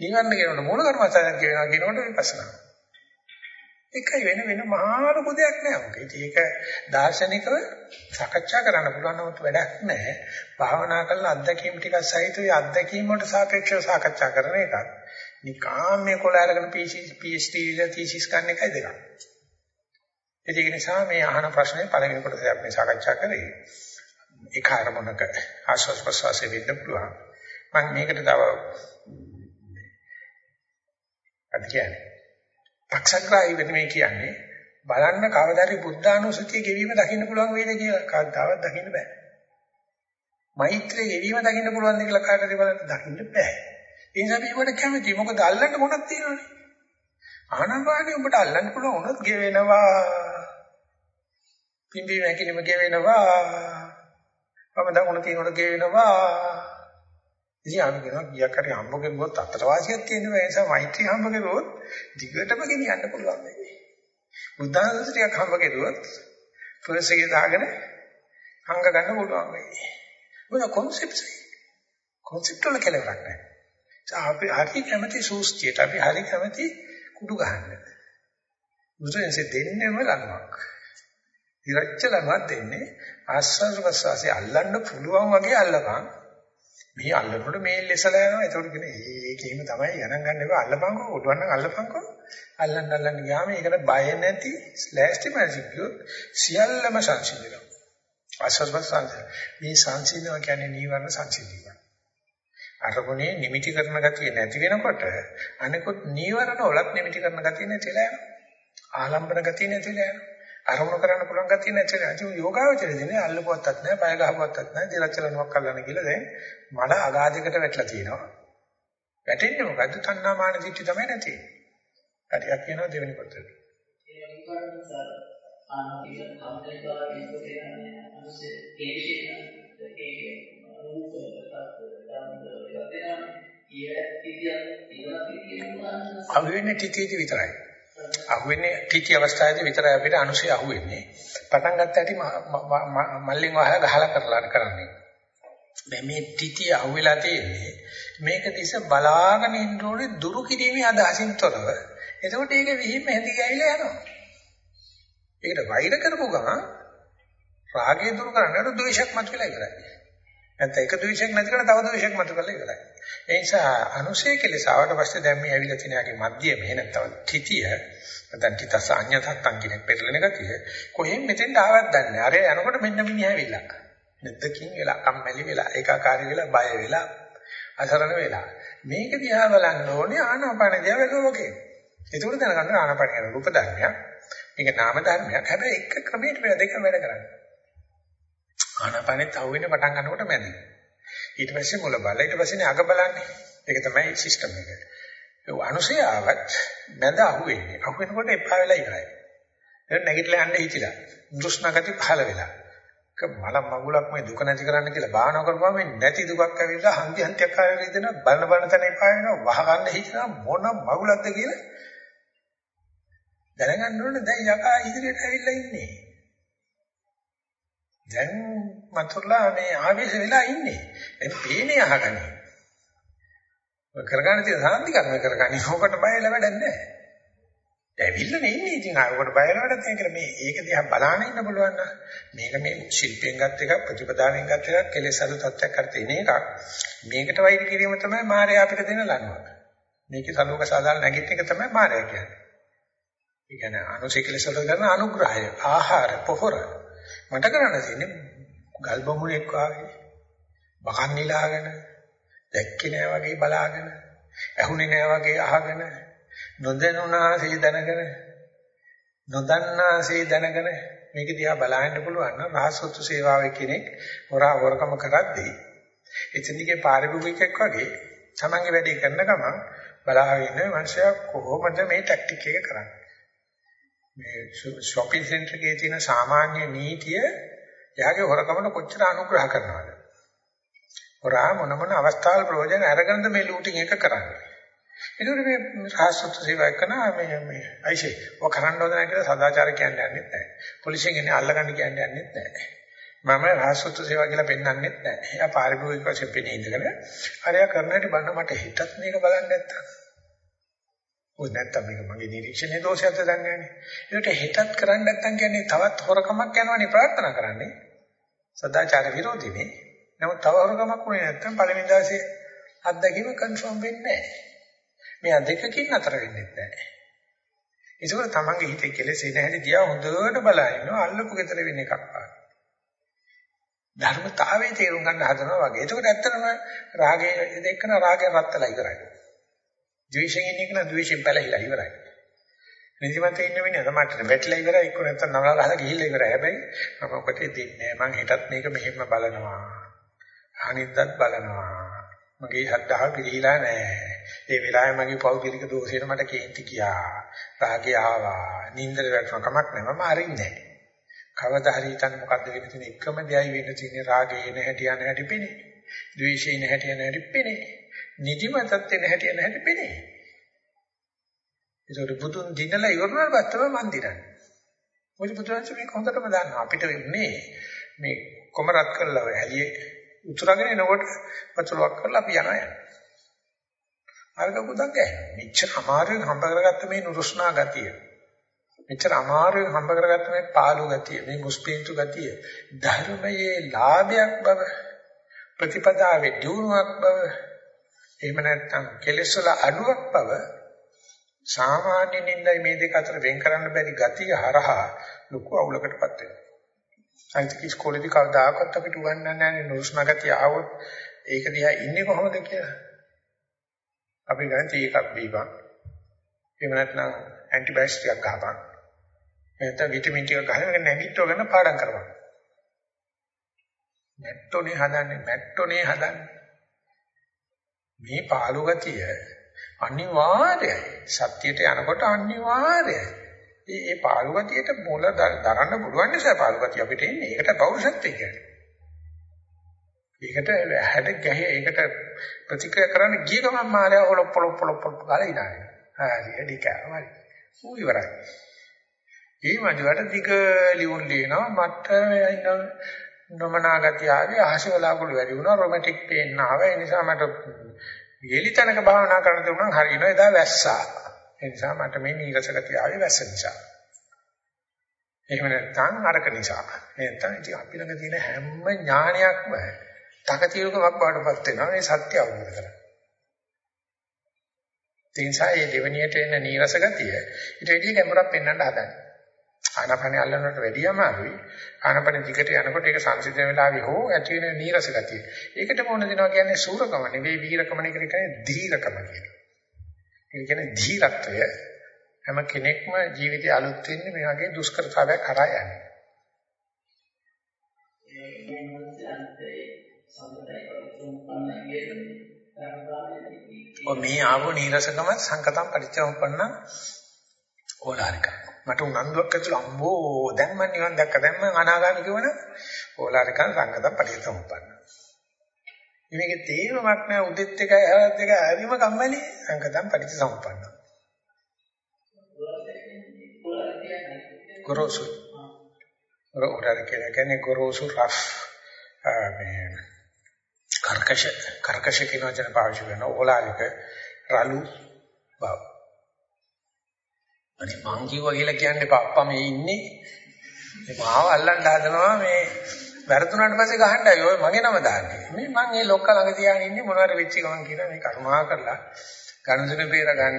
නීවරණ ගෙවෙනකොට මූල කර්මත්තනේ ගෙවෙනවා කියනකොට විපස්සනා. එකයි වෙන වෙන මහා ලොකු දෙයක් නෑ මොකද. ඒක දාර්ශනිකව සාකච්ඡා කරන්න පුළුවන් නමුත් වැඩක් නෑ. භාවනා කරලා අත්දැකීම් ටිකක් සහිතව ඒ අත්දැකීම් වලට සාපේක්ෂව සාකච්ඡා කරන එකක්. නිකාම් මේ කොළ අරගෙන PhD ඉලා තීසිස් ගන්න එකයි දෙකක්. ඒක නිසා මේ අහන ප්‍රශ්නේ පළවෙනි කොටස අපි සාකච්ඡා කරේ. ඒක අරමුණක ආශ්වාස ප්‍රශ්වාසයේ වෙන්න පුළුවන්. මම මේකට තව අද කියන්නේ පක්ෂග්‍රාහී වෙන මේ කියන්නේ බලන්න කවදාරි බුද්ධානුස්සතිය ගෙවීම දකින්න පුළුවන් වේද කියලා කවදාවත් දකින්න බෑ. මෛත්‍රිය ගෙවීම දකින්න පුළුවන් ද කියලා කාටද බලන්න දකින්න බෑ. ඒ නිසා මේකට කැමති මොකද අල්ලන්න මොනක් තියෙනවනේ. ආනපානිය ඔබට අල්ලන්න පුළුවන් උනොත් ගෙවෙනවා. පිම්බි වැකිලිම ගෙවෙනවා. මම දකුණ තියෙනකොට ගෙවෙනවා. ඉතින් අපි කියනවා ගියක් හරි හම්බ කරුවොත් අතට වාසියක් තියෙනවා ඒ නිසා මෛත්‍රී හම්බ කරුවොත් දිගටම ගෙනියන්න පුළුවන් මේක. බුද්ධානුස්සතියක් හම්බ කරුවොත් ෆර්ස් එකේ දාගෙන හංග ගන්න පුළුවන් මේක. මොන කොන්සෙප්ට්ස් කොන්සෙප්ට් වල කෙලවරක් නැහැ. අපි හරි කැමති සූස්තියට අපි හරි කැමති කුඩු ගහන්න. බුදුන්සේ දෙන්නේම ලණුවක්. ඉරච්ච ලණුවක් දෙන්නේ ආස්වාද ප්‍රසවාසය අල්ලන්න පුළුවන් වගේ අල්ලපන්. මේ අල්ලනකොට මේ ලෙසලා යනවා. ඒකට කියන්නේ ඒකේම තමයි ගණන් ගන්න එක අල්ලපන්කෝ, උඩවන්න අල්ලපන්කෝ. අල්ලන්න අල්ලන්න ගියාම ඒකට බය නැති ස්ලෑස්ටි මැජික් සියල්ලම සංසිඳනවා. ආස්වාද ප්‍රසවාසය. මේ සංසිඳනවා කියන්නේ නීවරණ සංසිඳීම. අරමුණේ නිමිටි කරන ගතිය නැති වෙනකොට අනිකුත් නීවරණ වලත් නිමිටි කරන ගතිය නැතිලා යනවා. ආලම්බන ගතිය නැතිලා යනවා. අරමුණු කරන්න පුළුවන් ගතිය නැතිලා යනවා. ඒ යෝගාවචරයේදී අල්ලපුවත්තක් නැහැ, පය ගහපුවත්තක් නැහැ, දිලචලනුවක් අල්ලන්න කියලා දැන් මඩ අගාධයකට වැටලා තියෙනවා. වැටෙන්නේ මොකද්ද? තණ්හා මාන දිට්ඨි තමයි නැති. හරියක් කියනවා දෙවෙනි කොටස.
ඒ වගේම ආනතිය අන්තර්ගතයෙන් කියන්නේ අනුසේ ඒකේ ඒකේ රූප
අහුවෙන්නේ තිතියදි විතරයි. අහුවෙන්නේ තිති අවස්ථාවේදී විතරයි අපිට අනුසය අහුවෙන්නේ. පටන් ගන්නට මල්ලෙන් වහලා ගහලා කරලා කරන්නේ. දැන් මේ තිතිය අහුවෙලා තියෙන්නේ මේක දිස බලාගෙන ඉන්න ඕනේ දුරු කිරීමේ අදහසින් තොරව. එතකොට ඒක විහිම හැදි ගෑවිලා යනවා. ඒකට වෛර කරපු ගමන් රාගය දුරු කරන්නට ද්වේෂයක් මතුවලා ඉවරයි. නැත්නම් එක ද්වේෂයක් නැති කරන තව ද්වේෂයක් මතු කරලා ඉවරයි. ඒ නිසා අනුසය කෙලෙස ආවට පස්සේ දැන් මේ ඇවිල්ලා තියෙන යගේ මධ්‍යම නැත්නම් තිතිය නැත්නම් තිතස අඤ්ඤතත්තන් කියන පෙරලෙන ගතිය කොහෙන් මෙතෙන්ට ආවත් දන්නේ. අර යනකොට මෙන්න මිනිහා ඇවිල්ලා. නැද්දකින් වෙලා කම්මැලි වෙලා ඒකාකාරී වෙලා බය වෙලා අසරණ වෙලා. මේක දිහා බලන්න ඕනේ ආනාපාන දිහා බලුවා වගේ. ඒක දැනගන්න ආනාපාන කියන රූප ධර්මයක්. මේක නාම ධර්මයක්. හැබැයි එක ක්‍රමයකට දෙකම වැඩ කරන්නේ. ආනාපානෙත් අහුවෙන්න පටන් ගන්නකොට මැදි. ඊට පස්සේ මුල බලලා ඊට පස්සේ අග බලන්නේ. ඒක තමයි සිස්ටම් එක. ඒ අනුසය ආවත් මැද අහුවෙන්නේ. අහුවෙනකොට එපා වෙලා ඉවරයි. ඒක නැගිටලා යන්න හිතිලා. දුෂ්ණගති පහළ වෙලා. මල මගුලක් මේ දුක නැති කරන්න කියලා බාහනා කරපුවාම මේ නැති දුකක් ඇවිල්ලා හන්දි හන්තියක් ආවෙලා ඉඳන බලන බලන තැන එපා වෙනවා වහ ගන්න හිතනවා මොන මගුලක්ද කියලා දැනගන්න ඕනේ දැන් යකා ඉදිරියට ඇවිල්ලා ඉන්නේ දැන් මතුරුලා මේ ආවේශ වෙලා ඉන්නේ. දැන් පේන්නේ අහගන්නේ. ඔය කරගන්න තියෙන සාන්ති කර්ම කරගන්නේ ඕකට බයලා වැඩක් නැහැ. ඇවිල්ලා නෙන්නේ ඉතින් ආවකට බයලා වැඩක් නැහැ මේ ඒක දිහා බලාගෙන ඉන්න පුළුවන් නම් මේක මේ ශිල්පයෙන් ගත් එකක් ප්‍රතිපදාවෙන් ගත් එකක් කෙලෙස් අඩු තත්ත්වයක් කර තියෙන එකක්. මේකට වෛර කිරීම තමයි මායя අපිට දෙන ලනුව. මේකේ සලෝක සාධාරණ නැගිට එක තමයි මායя කියන්නේ. ඒ කියන්නේ අනුසිකලස වල කරන අනුග්‍රහය, ආහාර, පොහොර මට කරන්න තියෙන්නේ ගල් බමුණෙක් වාගේ බකන් නිලාගෙන දැක්කේ නෑ වගේ බලාගෙන ඇහුනේ නෑ වගේ අහගෙන නොදැනුණාසේ දැනගෙන නොදන්නාසේ දැනගෙන මේක දිහා බලන්න පුළුවන් නම් රහසොත්තු සේවාවේ කෙනෙක් හොරා හොරකම කරද්දී එතනදිගේ පාරිභෝගිකෙක් වගේ තමන්ගේ වැඩේ කරන ගමන් බලාගෙන ඉන්න මනුස්සයා කොහොමද මේ ටැක්ටික් එක කරන්නේ? මේ shopping center එකේ තියෙන සාමාන්‍ය නීතිය එයාගේ හොරකමට කොච්චර අනුග්‍රහ කරනවද? හොරා මොන මොන අවස්ථාවල ප්‍රයෝජන අරගෙනද මේ ලූටින් එක කරන්නේ? ඒකෝට මේ රහස්සත් සේවය කරන මේ මේ අයිෂේ ඔය කරන්න ඕන නැහැ කියලා සදාචාර කියන්නේ නැහැ. පොලිසියෙන් එන්නේ අල්ලගන්න කියන්නේ නැහැ. මම රහස්සත් සේවා කියලා පෙන්වන්නෙත් නැහැ. එයා පාරිභෝගික වශයෙන් පෙනී ඉඳගෙන අරයා කරන හැටි බලන්න මට හිතත් මේක බලන්න නැත්තම්. ඔය නැත්තම් මේක මගේ නිරීක්ෂණයේ දෝෂයක්ද දන්නේ නැහැ. ඒකට හෙටත් කරන්න නැත්තම් කියන්නේ තවත් හොරකමක් යනවනේ ප්‍රාර්ථනා කරන්නේ. සදාචාර විරෝධීනේ. නමුත් තව හොරකමක් වුණේ නැත්තම් පළවෙනි දවසේ අත්දැකීම කන්ෆර්ම් වෙන්නේ නැහැ. මේ දෙකකින් අතර වෙන්නේ නැහැ. ඒකවල තමන්ගේ හිතේ කෙලෙසේ නැහැ දිහා හොඳට බලා ඉන්නවා අල්ලපු ගෙදර වෙන එකක් පාන. ධර්මතාවයේ තේරුම් ගන්න හදනවා වගේ. ඒකට ඇත්තටම රාගයේ දෙකන රාගය රත්තලා ඉවරයි. ද්වේෂයෙන් ඉන්න එක නම් ද්වේෂයෙන් පැලහිලා ඉවරයි. නිදිමත ඉන්න මිනිහ තමයි වැටලා ඉවරයි එක්ක නැත්නම් නවල ගහලා ගිහිල්ලා ඉවරයි. හැබැයි මම ඔබට දෙන්නේ මම හෙටත් මේක මෙහෙම බලනවා. අනිද්දාත් බලනවා. මගේ ශ්‍රද්ධාව පිළිහිලා නැහැ. ඒ වෙලාවේ මගේ පෞද්ගලික දෝෂේන මට කේන්ති ගියා. රාගය ආවා. නින්දර වැටුණ කමක් නැහැ. මම අරින්නේ නැහැ. කවදා හරි හිතන්න මොකද්ද වෙන්න තියෙන එකම දෙයයි වෙන්න තියෙන්නේ රාගයේ නැහැටි යන හැටි පෙනේ. ද්වේෂයේ නැහැටි යන හැටි පෙනේ. නිදිමතත් වෙන හැටි යන හැටි පෙනේ. ඒකට බුදුන් දිනලා ඉවරනට පස්සම මන් දිනන්නේ. මොකද බුදුරජාණන් මේක හොඳටම දන්නවා. අපිට වෙන්නේ මේ කොමරක් කරලා ඇලියේ උතුරගෙන එනකොට වතුරක් කරලා අපි යනවා යනවා. අරක පුතක් ඇහෙනවා. මෙච්චර අමාරුවෙන් හම්බ කරගත්ත මේ නුරුස්නා ගතිය. මෙච්චර අමාරුවෙන් හම්බ කරගත්ත මේ පාළු ගතිය, මේ මුස්පීන්තු ගතිය ධර්මයේ ලාභයක් බව ප්‍රතිපදාවේ දියුණුවක් බව එහෙම නැත්නම් කෙලෙස් වල අඩුවක් බව සාමාන්‍ය නින්දයි මේ දෙක අතර වෙන් කරන්න බැරි ගතිය හරහා ලොකු අවුලකටපත් වෙනවා. අනිත් ඉස්කෝලේදී කවදාකවත් අපිට උගන්වන්නේ නැහැ නුරුස්නා ගතිය ආවොත් ඒක දිහා ඉන්නේ කොහොමද කියලා. අපි ගන්න තී එකක් බීපන්. එහෙම නැත්නම් ඇන්ටිබයොටික්ස් ටිකක් ගහපන්. නැත්නම් විටමින් ටිකක් ගහගෙන නැගිටවගෙන පාඩම් කරපන්. මැට්ටෝනේ හදන්නේ මැට්ටෝනේ හදන්නේ. මේ පාළු ගතිය අනිවාර්යයි. සත්‍යයට යනකොට අනිවාර්යයි. මේ මේ පාළු ගතියට මුල දරන්න පුළුවන් නිසා පාළු ගතිය අපිට එන්නේ. ඒකට පෞරුෂත්වය කියන්නේ. ඒකට හැඩ ගැහේ ඒකට ප්‍රතික්‍රියා කරන්න ගිය ගමන් මායя හොල පොල පොල පොල ගාලා ඉනාගෙන. හරි එඩි කෑමයි. ඌ ඉවරයි. ඒ මදිවට දිග ලියුම් ලියනවා මට නොමනාගතිය ආවේ ආශවලාකුළු වැඩි වුණා රොමැටික් පේන්න ආවා ඒ නිසා මට වියලි තැනක භාවනා කරන්න තිබුණා හරියනවා එදා වැස්සා. ඒ නිසා මට මේ නීරසගතිය ආවේ වැස්ස නිසා. එහෙම නැත්නම් අරක නිසා. නැත්නම් ඉතින් අපි ළඟ තියෙන හැම ඥානයක්ම තකතිරුකමක් බාටපත් වෙනවා මේ සත්‍ය අවබෝධ කරගන්න. ඒ නිසා මේ දෙවණියට එන නීරස ගතිය ඊට වැඩි ගැඹුරක් පෙන්වන්න හදන්නේ. ආනපන අල්ලනට වැඩිය අමාරුයි. ආනපන දිගට යනකොට ඒක සංසිඳන වෙලාවේ හෝ ඇති වෙන නීරස ගතිය. ඒකට මොන දෙනවා කියන්නේ සූරකම නෙවෙයි වීරකම නෙවෙයි කියන්නේ ධීරකම කියන්නේ. ඒ කියන්නේ ධීරත්වය හැම කෙනෙක්ම ජීවිතය අලුත් වෙන්නේ මේ වගේ දුෂ්කරතාවයක් කරා යන්නේ. ඔ මේ ආවෝ නීරසකම සංකතම් පරිච්ඡම්පන්න ඕලාරිකයි. මට උනන්දුවක් ඇතුළ අම්බෝ දැන් මම නිවන් දැක්ක දැන් මම අනාගාමී කියවන ඕලාරිකන් සංකතම් පරිච්ඡම්පන්න. මේකේ තේරුමක් නෑ උදෙත් එකයි හැවත් එකයි හරිම කම්මැලි සංකතම් පරිච්ඡම්පන්න. ගොරෝසු. ඕලාරික කියන්නේ ගොරෝසු රෆ් මේ කර්කශ කර්කශ කියන වචන පාවිච්චි කරන ඕලාරික රළු බව. අනේ මං කිව්වා කියලා කියන්නේ පප්පා මේ ඉන්නේ. මේ මාව අල්ලන්න හදනවා මේ වැරදුනාට පස්සේ ගහන්නයි ඔය මගේ නම දාන්නේ. මේ මං මේ ලොක්ක ළඟ තියාගෙන ඉන්නේ මොනවාරි වෙච්ච ගමන් කියලා මේ කරුණා කරලා ගනුදෙනු බේර ගන්න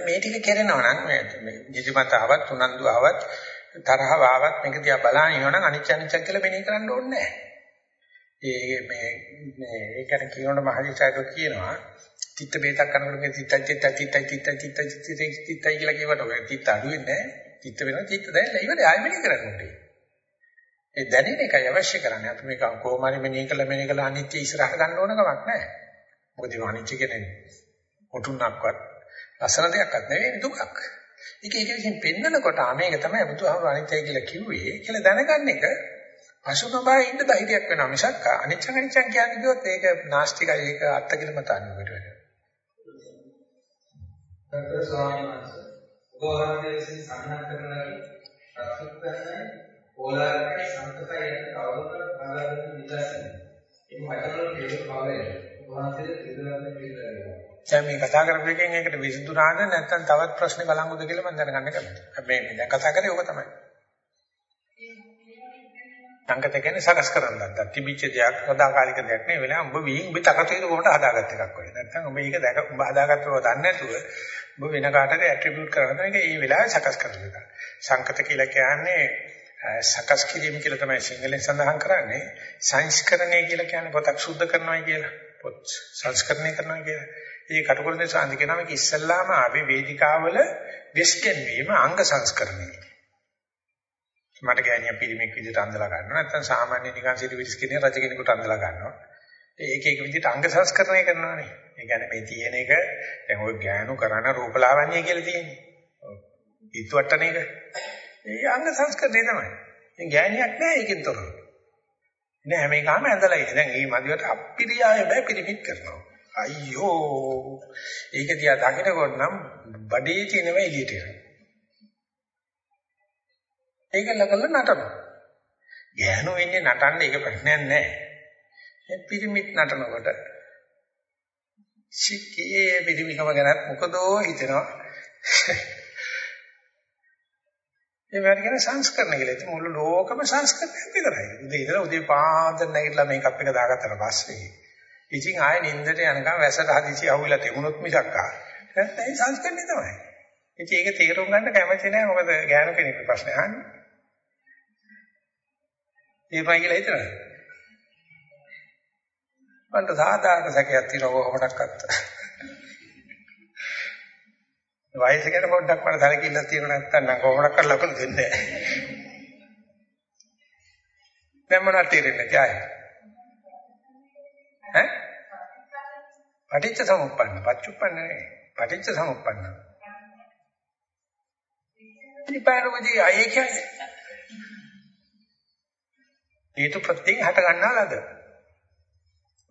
මේ ටික කරනවා නම් මේ නිදිමත ආවත් උනන්දු ආවත් තරහව ආවත් මේක දිහා බලන ඉන්නවනම් අනිච්ච අනිච්ච කියලා මෙනෙහි කරන්න ඕනේ නැහැ. ඒ මේ මේ ඒකට කියනකොට මහදිසාරෝ කියනවා තිත්ත බේතක් කරනකොට මේ තිත්ත තිත්ත තිත්ත තිත්ත තිත්ත තිත්ත තිත්ත කියලා කියවට ඔය තිත්ත අඩු වෙන්නේ නැහැ. තිත්ත වෙනවා තිත්ත දැල්ලා ඉවරයි ආයෙ මෙනෙහි කරන්න ඕනේ. ඒ දැනෙන එකයි අවශ්‍ය කරන්නේ. අපි මේක කොහොම හරි මෙනෙහි කළා මෙනෙහි කළා අනිත්‍ය ඉස්සරහට ගන්න ඕන කමක් නැහැ. මොකද මේ අනිත්‍ය කියන්නේ ඔටුන්නක්වත් ලස්සන දෙයක්වත් නෙවෙයි දුකක්. ඒක ඒක විසින් පෙන්නකොට ආ මේක තමයි බුදුහාමුදුරු අනිත්‍යයි කියලා කිව්වේ කියලා දැනගන්න එක අසුනබයි ඉන්න ධෛර්යයක් වෙනවා මිසක් අනිච්ච අනිච්ච කියන්නේ කිව්වොත් ඒක නාස්තිකයි ඒක අත්කිලමතානියකට වෙනවා.
සතර ස්වාමීන් වහන්සේ ඔබ වහන්සේ විසින් සඳහන් කරන ප්‍රතිඋත්තරයි ඕලාරිකයි සංකතයි යන කවුරුත් බලාගෙන විදර්ශනය. මේ වචන වල හේතු පවරේ. ඔබ වහන්සේ පිළිගන්න පිළිගන්නවා.
දැන් මේ කතා කරපු එකෙන් ඒකට විසඳුනාද නැත්නම් තවත් ප්‍රශ්න බලංගුද කියලා මම දැනගන්න කැමතියි. මේ දැන් කතා කරේ ඕක තමයි. සංකත කියන්නේ සකස් කරන්න ලද්දා. තිබිච්ච දෙයක් සදාකාලික දෙයක් නෙවෙයි. වෙලා උඹ විහිං උඹ තකතේද කොහොමද හදාගත්ත එකක් වගේ. නැත්නම් උඹ ඒක දැක උඹ හදාගත්තව දන්නේ නැතුව උඹ වෙන කාටද ඇට්‍රිබියුට් කරනවා. ඒක ඒ වෙලාවේ සකස් කරන එක. සංකත කියලා කියන්නේ සකස් කිරීම කියලා තමයි සිංහලෙන් සඳහන් කරන්නේ. සංස්කරණය කියලා කියන්නේ පොතක් සුද්ධ කරනවා කියලා. පොත් සංස්කරණය කරනවා කියලා. ඒ කටුකුරුනේ සාන්ති කියනවා මේක ඉස්සල්ලාම ආවේ වේදිකාවල වෙස්ටර්න් වීම අංග සංස්කරණය. මට ගෑණියක් පිළිමෙක් විදිහට අඳලා ගන්නවා නැත්නම් සාමාන්‍ය නිකන් සිරිවිස් කියන රජ කෙනෙකුට අඳලා ගන්නවා. ඒක ඒක විදිහට අංග සංස්කරණය කරනවානේ. ඒ කියන්නේ මේ තියෙන එක දැන් ඔය ගෑනු කරන රූපලාවන්‍ය කියලා තියෙන්නේ. ඉතුවට්ටන එක. ඒ අංග සංස්කරණය තමයි. මේ ගෑණියක් නෑ ඒකෙන් තොරව. නෑ හැම එකම ඇඳලා ඉන්නේ. දැන් මේ මදිවට අප්පිරියාවේ බෑ පිළිපිට කරනවා. අයියෝ ඒක දිහා දකිනකොට නම් බඩේ තියෙනවා එළියට එනවා. ඒක ලකල නටනවා. ගෑනු වෙන්නේ නටන්න ඒක ප්‍රශ්නයක් නෑ. ඒ පිරිමිත් නටනකොට සික්කේ පිරිමිකම ගැන මොකදෝ හිතෙනවා. ඒ වගේ කියන සංස්කරණ කියලා. ඉතින් මුළු ලෝකම සංස්කරණයක් විතරයි. උදේ ඉඳලා උදේ පාන්දර නැගිටලා මේකප් එක දාගත්තට පස්සේ ඉතින් ආයෙ නිින්දට යනකම් වැසට හදිසි අහුවිලා තිබුණොත් මිසක් ආ. නැත්නම් ඒ සංස්කරණේ තමයි. ඉතින් ඒක තේරුම් ගන්න කැමති නැහැ මොකද ඥාන කෙනෙක් ප්‍රශ්නේ අහන්නේ. ඒපයි කියලා හිතනවා. මන්ට සාධාරණ සැකයක් තියෙනවා කොහොමඩක්වත්. වයස ගැන පොඩ්ඩක් මට සැලකිල්ලක් තියෙන නැත්නම් නම් කොහොමඩක්වත් ලකුණු දෙන්නේ නැහැ. දැන් මොනවද තේරෙන්නේ නැති ඈ? පටිච්ච සමුප්පන්න, පච්චුප්පන්න නෙවෙයි. පටිච්ච සමුප්පන්න. ඉපාරෝදී අය කියන්නේ හේතු ප්‍රත්‍යයෙන් හට ගන්නා ලද.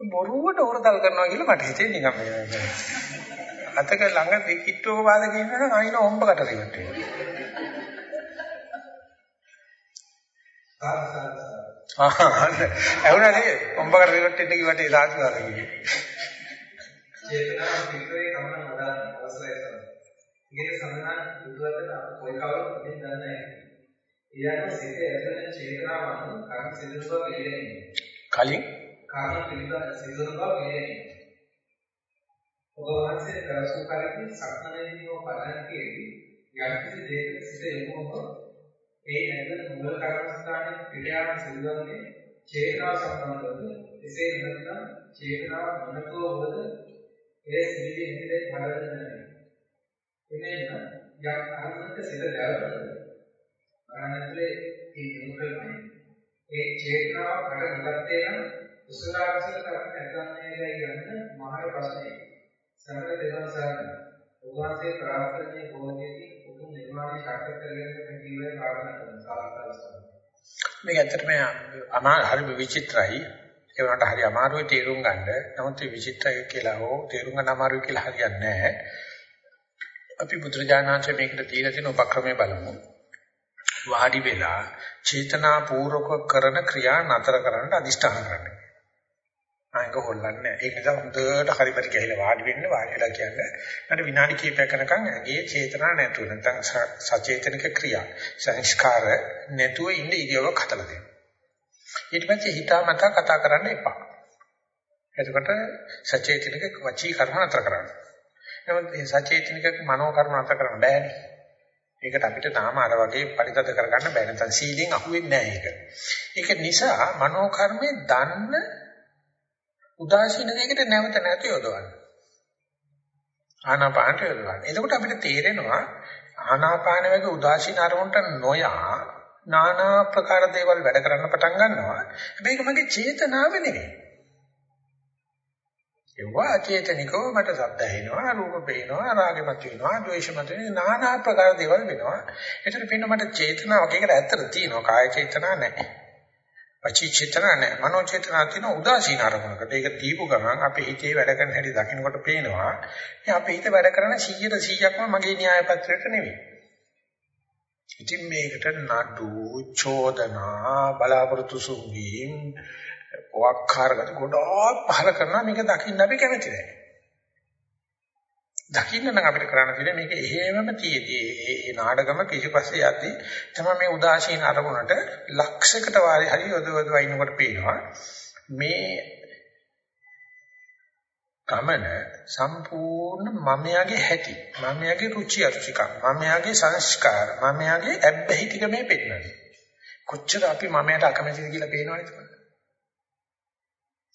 බොරුවට හොරදල් කරනවා කියලා මට හිතෙන්නේ නිකන් මේ. අතක ළඟ දෙකිට්ටෝක වාද කියනවා අයින ඔම්බකට රිවට් වෙනවා.
සාර සාර සාර.
ආ ඇහුණා නේද? ඔම්බකට රිවට් වෙන්න කිව්වට ඒ සාසු සාර කිව්වේ.
චේතනාව පිටුවේ කමන වඩා අවශ්‍යයි තමයි. ඉගෙන සඳහන් බුදුරජාණන් අප කොයි කවුරුත් මෙහෙම දන්නේ නැහැ. ඊළඟ සිත ඇතුළේ චේතනාවන් කර්ම සිදුව බව පිළිගන්නේ.
කලින්
කර්ම පිළිබඳ සිදුව බව පිළිගන්නේ. ඔබ වහන්සේ කරසු කරකි සක්මනේදීව පදන්කේදී යම් කිසි දෙයක සිත යොමු වුණොත් ඒ නැගල මුල කර්මස්ථානයේ පිළියාම සිදුවන්නේ චේතනාව සම්බන්ධවද එසේ නැත්නම් චේතනාව මොනකෝ වද ඒ සිදුවී ඉන්නේ බලන්න නැහැ. එමෙන්න යම් අරමුණක සිත දැවරද අනන්තලේ ඒ මුකල්මයි ඒ චේතනාව කඩ නොගත්තේ නම් කුසල අකුසල කර්ම නැත්නම්නේ යන්න මහා ප්‍රශ්නයයි. සමහර දෙනවා සාරණ උන්වහන්සේ ප්‍රාර්ථනීය බෝධියකින් උතුම් නිර්වාණය සාක්ෂාත් කරගන්න කීවේ ප්‍රාර්ථනා කරන සාර්ථකයි.
මේක ඇත්තටම අමා හරි විචිත්‍රයි. ඒ වුණාට හරි අමාරුයි තේරුම් ගන්න. නමුත් මේ විචිත්‍රයි කියලා හෝ තේරුම් ගන්න අමාරුයි කියලා හරියන්නේ නැහැ. අපි බුදුරජාණන්සේ මේකට දීලා තියෙන උපක්‍රමය බලමු. වාඩි වෙලා චේතනාපූර්වක කරන ක්‍රියා නතර කරන්න අදිෂ්ඨාන කරන්න. ආයක හොල්ලන්නේ නැහැ. ඒක නිසා හොඳට හරි පරි ගහලා වාඩි වෙන්න වාඩි වෙලා කියන්නේ මට විනාඩි කිහිපයක් යනකම් ඇගේ චේතනා නැතුව නැත්නම් සචේතනික ක්‍රියා සංස්කාර නැතුව ඉන්න ඉරියව්වක් හදලා දෙන්න. ඊට පස්සේ හිතාමතා කතා කරන්න එපා. එතකොට සචේතනික වචී කර්ම නතර කරන්න. නමුත් මේ සචේතනික මනෝ කර්ම නතර කරන්න බෑනේ. ඒකට අපිට තාම අර වගේ පරිතද කරගන්න බෑ. නැත්නම් සීලෙන් අහුවෙන්නේ නැහැ ඒක. ඒක නිසා මනෝ කර්මේ දන්න උදාසීන දෙයකට නැවත නැති යොදවන්න. ආනාපානට යොදවන්න. එතකොට අපිට තේරෙනවා ආනාපාන වගේ උදාසීන අරමුණට නොයා নানা ප්‍රකාර දේවල් වැඩ කරන්න පටන් ගන්නවා. මේක මගේ චේතනාව නෙවෙයි. ඒවා අචේතනිකව මට සද්ද ඇහෙනවා, රූප පේනවා, රාගෙමත් වෙනවා, ද්වේෂමත් වෙනවා, নানা ප්‍රකාර දේවල් වෙනවා. ඒතර පින්න මට චේතනාවක් ඒකට ඇත්තට තියෙනවා. කාය චේතනා නැහැ. වචී චේතනා නැහැ. මනෝ චේතනා තියෙන උදාසීන අරමුණකට. ඒක දීපු ගමන් අපේ හිතේ වැඩ කරන හැටි දකින්නකොට පේනවා. මේ අපේ හිත වැඩ කරන 100ට 100ක්ම මගේ න්‍යාය පත්‍රයට නෙවෙයි. ඉතින් මේකට නඩු, චෝදනා, බලාපොරොත්තු සුන්වීම්, වක්කාරගත ගොඩාක් පහල කරනවා. මේක දකින්න අපි කැමති නැහැ. දකින්න නම් අපිට කරන්න තියෙන්නේ මේක එහෙමම තියේදී. ඒ නාටකම පිටිපස්සේ යද්දී තමයි මේ උදාසීන අරමුණට ලක්ෂයකට වාරේ හරි යොදවදව ඉන්නකොට පේනවා. මේ ගමන සම්පූර්ණ මමයාගේ හැටි මමයාගේ රුචි අරුචිකම් මමයාගේ සංස්කාර මමයාගේ ඇබ්බැහි ටික මේ පෙන්නන්නේ කොච්චර අපි මමයට අකමැතිද කියලා පේනවනේ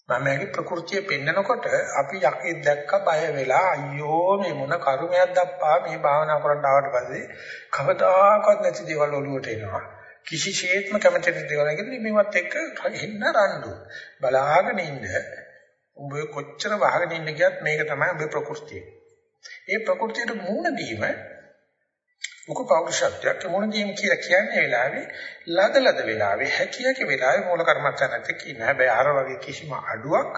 මමගේ ප්‍රകൃතිය පෙන්නකොට අපි යකේ දැක්ක බය වෙලා අයියෝ මේ මොන කර්මයක් දැප්පා මේ භාවනා කරන්න ආවට පස්සේ කවදාකවත් නැති දේවල් ඔලුවට එනවා. කිසිසේත්ම කැමති නැති දේවල්. ඒකදී මේවත් එක්ක හෙන්න රණ්ඩු. බලාගෙන ඉන්න ඔබ කොච්චර වහගෙන ඉන්න ගියත් මේක තමයි ඔබේ ප්‍රകൃතිය. ඒ ප්‍රകൃතියට මූණ දීම මොක පෞරුෂත්වයක් මොනදීම කියලා කියන්නේ වෙලාවේ ලද ලද වෙලාවේ හැකියක වෙලාවේ මූල කර්මස්ථානත් එක්ක ඉන්න. හැබැයි අර වගේ කිසිම අඩුවක්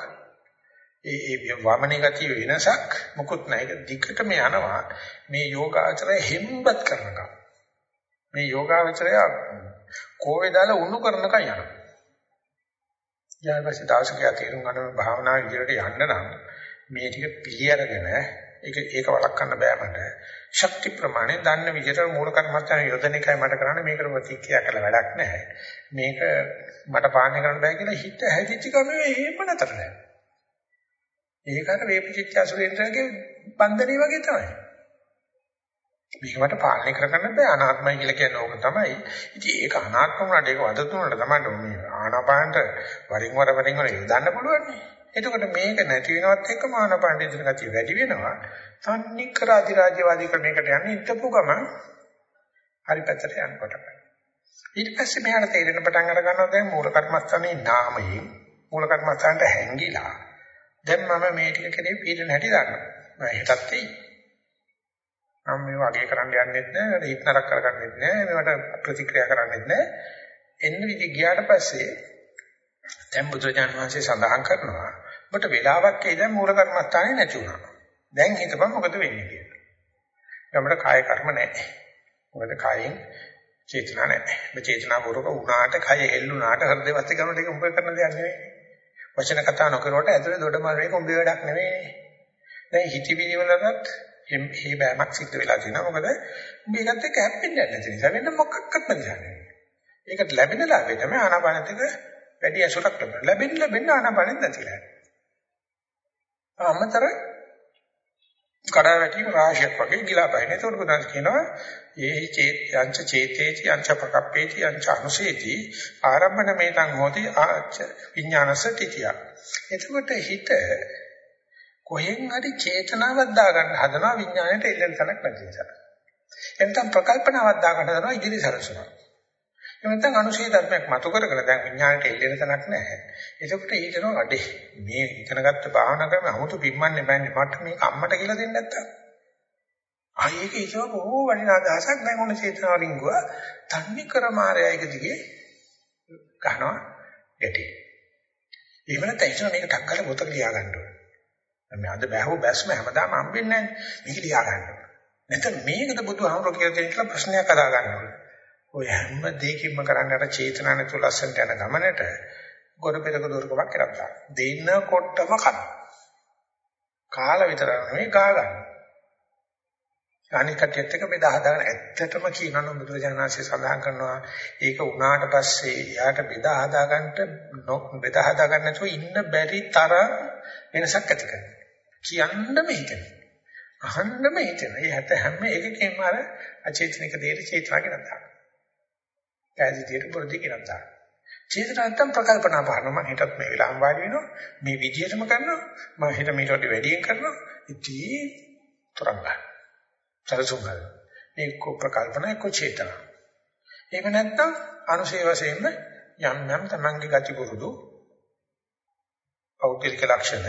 ඒ ඒ වමනේ ගතිය වෙනසක් මොකුත් නැහැ. ඒක දිගටම යනවා. මේ යෝගාචරය හෙම්බත් කරනකම්. මේ යෝගාචරය කෝවේ දාලා උණු කරනකම් යනවා. ඊට පස්සේ දවසක යා තේරුම් ගන්න භාවනා විදියට යන්න නම් මේ ටික පිළිඅරගෙන ඒක ඒක වළක්වන්න බෑ මට. ශක්ති ප්‍රමාණය දන්න විදියට මූල කර්මස්ථාන යොදන එකයි මට කරන්න මේකට ප්‍රතික්‍රියා කළ වැඩක් නැහැ. මේක මට පාලනය කරන්න බෑ කියලා හිත හැදිච්ච ගමන් එහෙම නතර නෑ. ඒක අර වේපචිත්‍ය අසුරේන්ද්‍රගේ බන්ධනේ වගේ තමයි. මේක මට පාලනය කරගන්න බෑ අනාත්මයි කියලා කියන්නේ ඕක තමයි. ඉතින් ඒක අනාත්ම වුණාට ඒක වද තුනට තමයි මේ ආනාපානට වරින් වර වරින් වර යොදන්න පුළුවන් නේ. එතකොට මේක නැති වෙනවත් එක්කම ආනාපාන දින ගතිය වැඩි වෙනවා. තන්නිකර අධිරාජ්‍යවාදී ක්‍රමයකට යන්නේ ඉතපු ගමන් හරි පැත්තට යනකොට. ඊට පස්සේ මෙයාට තේරෙන පටන් අර ගන්නවා දැන් මූල කර්මස්ථානේ නාමයෙන් මූල කර්මස්ථානට හැංගිලා දැන් මම මේ ටික කෙරේ පීඩන හැටි දන්නවා. මම හිතත් එයි. මම මේ වගේ කරන්න යන්නෙත් නෑ, හිත නරක කරගන්නෙත් නෑ, මේවට ප්‍රතික්‍රියා කරන්නෙත් නෑ. එන්න විදි ගියාට පස්සේ දැන් බුදුරජාණන් වහන්සේ සඳහන් කරනවා ඔබට වෙලාවක් ඒ දැන් මූල කර්මස්ථානේ නැති වුණා. දැන් හිතපන් මොකද වෙන්නේ කියලා. අපිට කාය කර්ම නැහැ. මොකද කායෙන් චේතනා නැහැ. මේ චේතනා පූර්වක වුණාට කය හෙල්ලුණාට හෘදේවත් ගමන එක උඹ කරන දෙයක් නෙවෙයි. වචන කතා නොකරුවට ඇතුලේ දොඩමල් එක උඹේ වැඩක් නෙවෙයි. දැන් හිතවිලි වලටත් මේ බෑමක් සිද්ධ වෙලා තියෙනවා. මොකද මේකත් එක්ක හැප්පෙන්නේ නැති නිසා වෙන මොකක්වත් නැහැ. ඒකට ලැබෙන ලාභය තමයි ආනාපානතික වැඩි ඇසුරක් ලැබෙන. ලැබෙන්න ලැබෙන්න ආනාපානෙත් නැතිලා. අමතර කඩා වැටීම රාශියක් වගේ ගිලා බයින. ඒකට බුදුන් කියනවා ඒ චේත යංච චේතේති යංච පකප්පේති යංච අනුසේති ආරම්භන මේතං හෝති ආච විඥානස තිතිය. එතකොට හිත කොහෙන් හරි චේතනාවක් දාගන්න හදනවා විඥාණයට එල්ලෙන තැනක් නැති නිසා. එතන ප්‍රකල්පනාවක් දාගන්න හදනවා ඉදිරි සරසනවා. එහෙම නැත්නම් අනුශේ ධර්මයක් මතු කරගෙන දැන් විඥාණයට එල්ලෙන තැනක් නැහැ. එතකොට ඊටනෝ අඩේ මේ ඉගෙනගත්ත භාවනා ක්‍රම 아무තු පිම්මන්නේ බෑනේ මට මේක අම්මට කියලා දෙන්න නැත්තම්. ආයේක ඉතව බොහෝ වටිනා දහසක් දැන් ඔන්න චේතනාවලින් ගුවා තන්නේ කර මායයක දිගේ ගහනවා ගැටි. එහෙම නැත්නම් ඉතන මේක ටක් කරලා පොතක ලියා ගන්න ඕනේ. මේ අද බෑහුව බැස්ම හැමදාම හම්බෙන්නේ නැහැ. මේක ලියා ගන්න ඕනේ. නැත්නම් මේකද බුදුහාමුදුරුවෝ කියලා දෙන කියලා ප්‍රශ්නයක් අදා ගන්න ඕනේ. ඔය හැම දෙයකින්ම කරන්නේ අර චේතනා නැතුව ලස්සනට යන ගමනට ගොඩ පෙරක දුර්ගමක් කරලා දෙන්නකොටම කන. කාල විතර නෙවෙයි ගා ගන්න. අනිකටියත් එක බෙදා හදාගෙන ඇත්තටම කියනවා බුදුරජාණන්සේ සඳහන් කරනවා ඒක උනාට පස්සේ යාට බෙදා හදාගන්න බෙදා හදාගන්න නැතුව ඉන්න බැරි තරම් වෙනසක් ඇති කරනවා. කියන්නම හිතෙන. අහන්නම හිතෙන. ඒ හැට හැම එකකින්ම අර අචේතනික දේට චේතනා කියලා දානවා. ඈදිටියට පුරුදු කියලා දානවා. චේතනා නැත්තම් ප්‍රකල්පනා පානවා මම හිතත් මේ වෙලාවම වාඩි වෙනවා. මේ විදිහටම කරනවා. මම හිත මීට වඩා වැඩියෙන් කරනවා. ඉතින් තරංගා සරසුම් කරනවා මේ කො ප්‍රකල්පනා කො චේතනා. ඒක නැත්තම් අනුශේ වශයෙන්ම යම් යම් තමන්ගේ ගති පුරුදු පෞද්ගලික ලක්ෂණ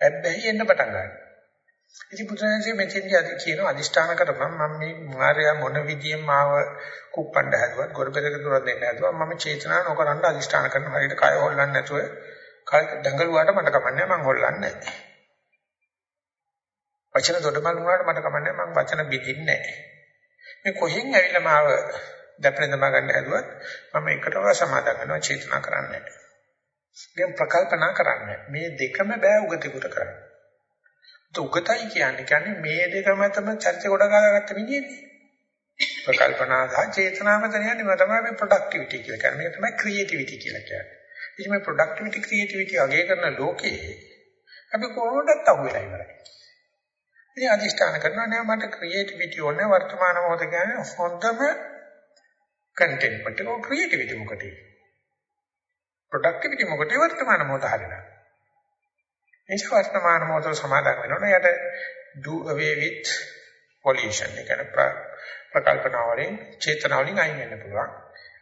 හැබැයි එන්න පටන් ගන්නවා. ඉතින් බුදුරජාණන්සේ මෙතෙන්දී අද කියන අදිෂ්ඨාන කරපම් මම මේ මාර්යා මොන විදියෙන් මාව කුප්පණ්ඩ හැදුවත් ගොඩබෙරක දුර දෙන්න හැදුවා මම චේතනා නොකරන අදිෂ්ඨාන කරන හරියට කය හොල්ලන්නේ නැතුව කය දඟලුවාට මට කමන්නේ මම හොල්ලන්නේ නැහැ. වචන දොඩමල් වුණාට මට කමන්නේ මම වචන බිඳින්නේ නැහැ. මේ කොහෙන් ඇවිල්ලා මාව දැපෙන දමා ගන්න හැදුවත් මම එකටව සමාදම් වෙනවා චේතනා කරන්නේ නැහැ. දැන් ප්‍රකල්පනා කරන්නේ මේ දෙකම බෑ උගතිකුට කරන්න. උගතයි කියන්නේ කියන්නේ මේ දෙක මතම චර්ච කොට ගාගත්ත මිනිහනේ. ප්‍රකල්පනා සහ චේතනා මත යන්නේ මම තමයි මේ ප්‍රොඩක්ටිවිටි කියලා කියන්නේ. මේක තමයි ක්‍රියේටිවිටි කියලා කියන්නේ. ඉතින් මේ ප්‍රොඩක්ටිවිටි ක්‍රියේටිවිටි අගය කරන ලෝකේ අපි කොහොමදත් අහුවෙලා ඉවරයි. ඉතින් අදිෂ්ඨාන කරනවා නෑ මට ක්‍රියේටිවිටි ඕනේ වර්තමාන මොහොත කියන්නේ හොඳම කන්ටෙන්ට් මට ඕ ක්‍රියේටිවිටි මොකටද? ප්‍රොඩක්ටිවිටි මොකටද වර්තමාන මොහොත හරියට. ඒක වර්තමාන මොහොත සමාදන් වෙනවනේ යට do away with pollution එක ප්‍රකල්පනා වලින් චේතනා වලින් අයින් වෙන්න පුළුවන්.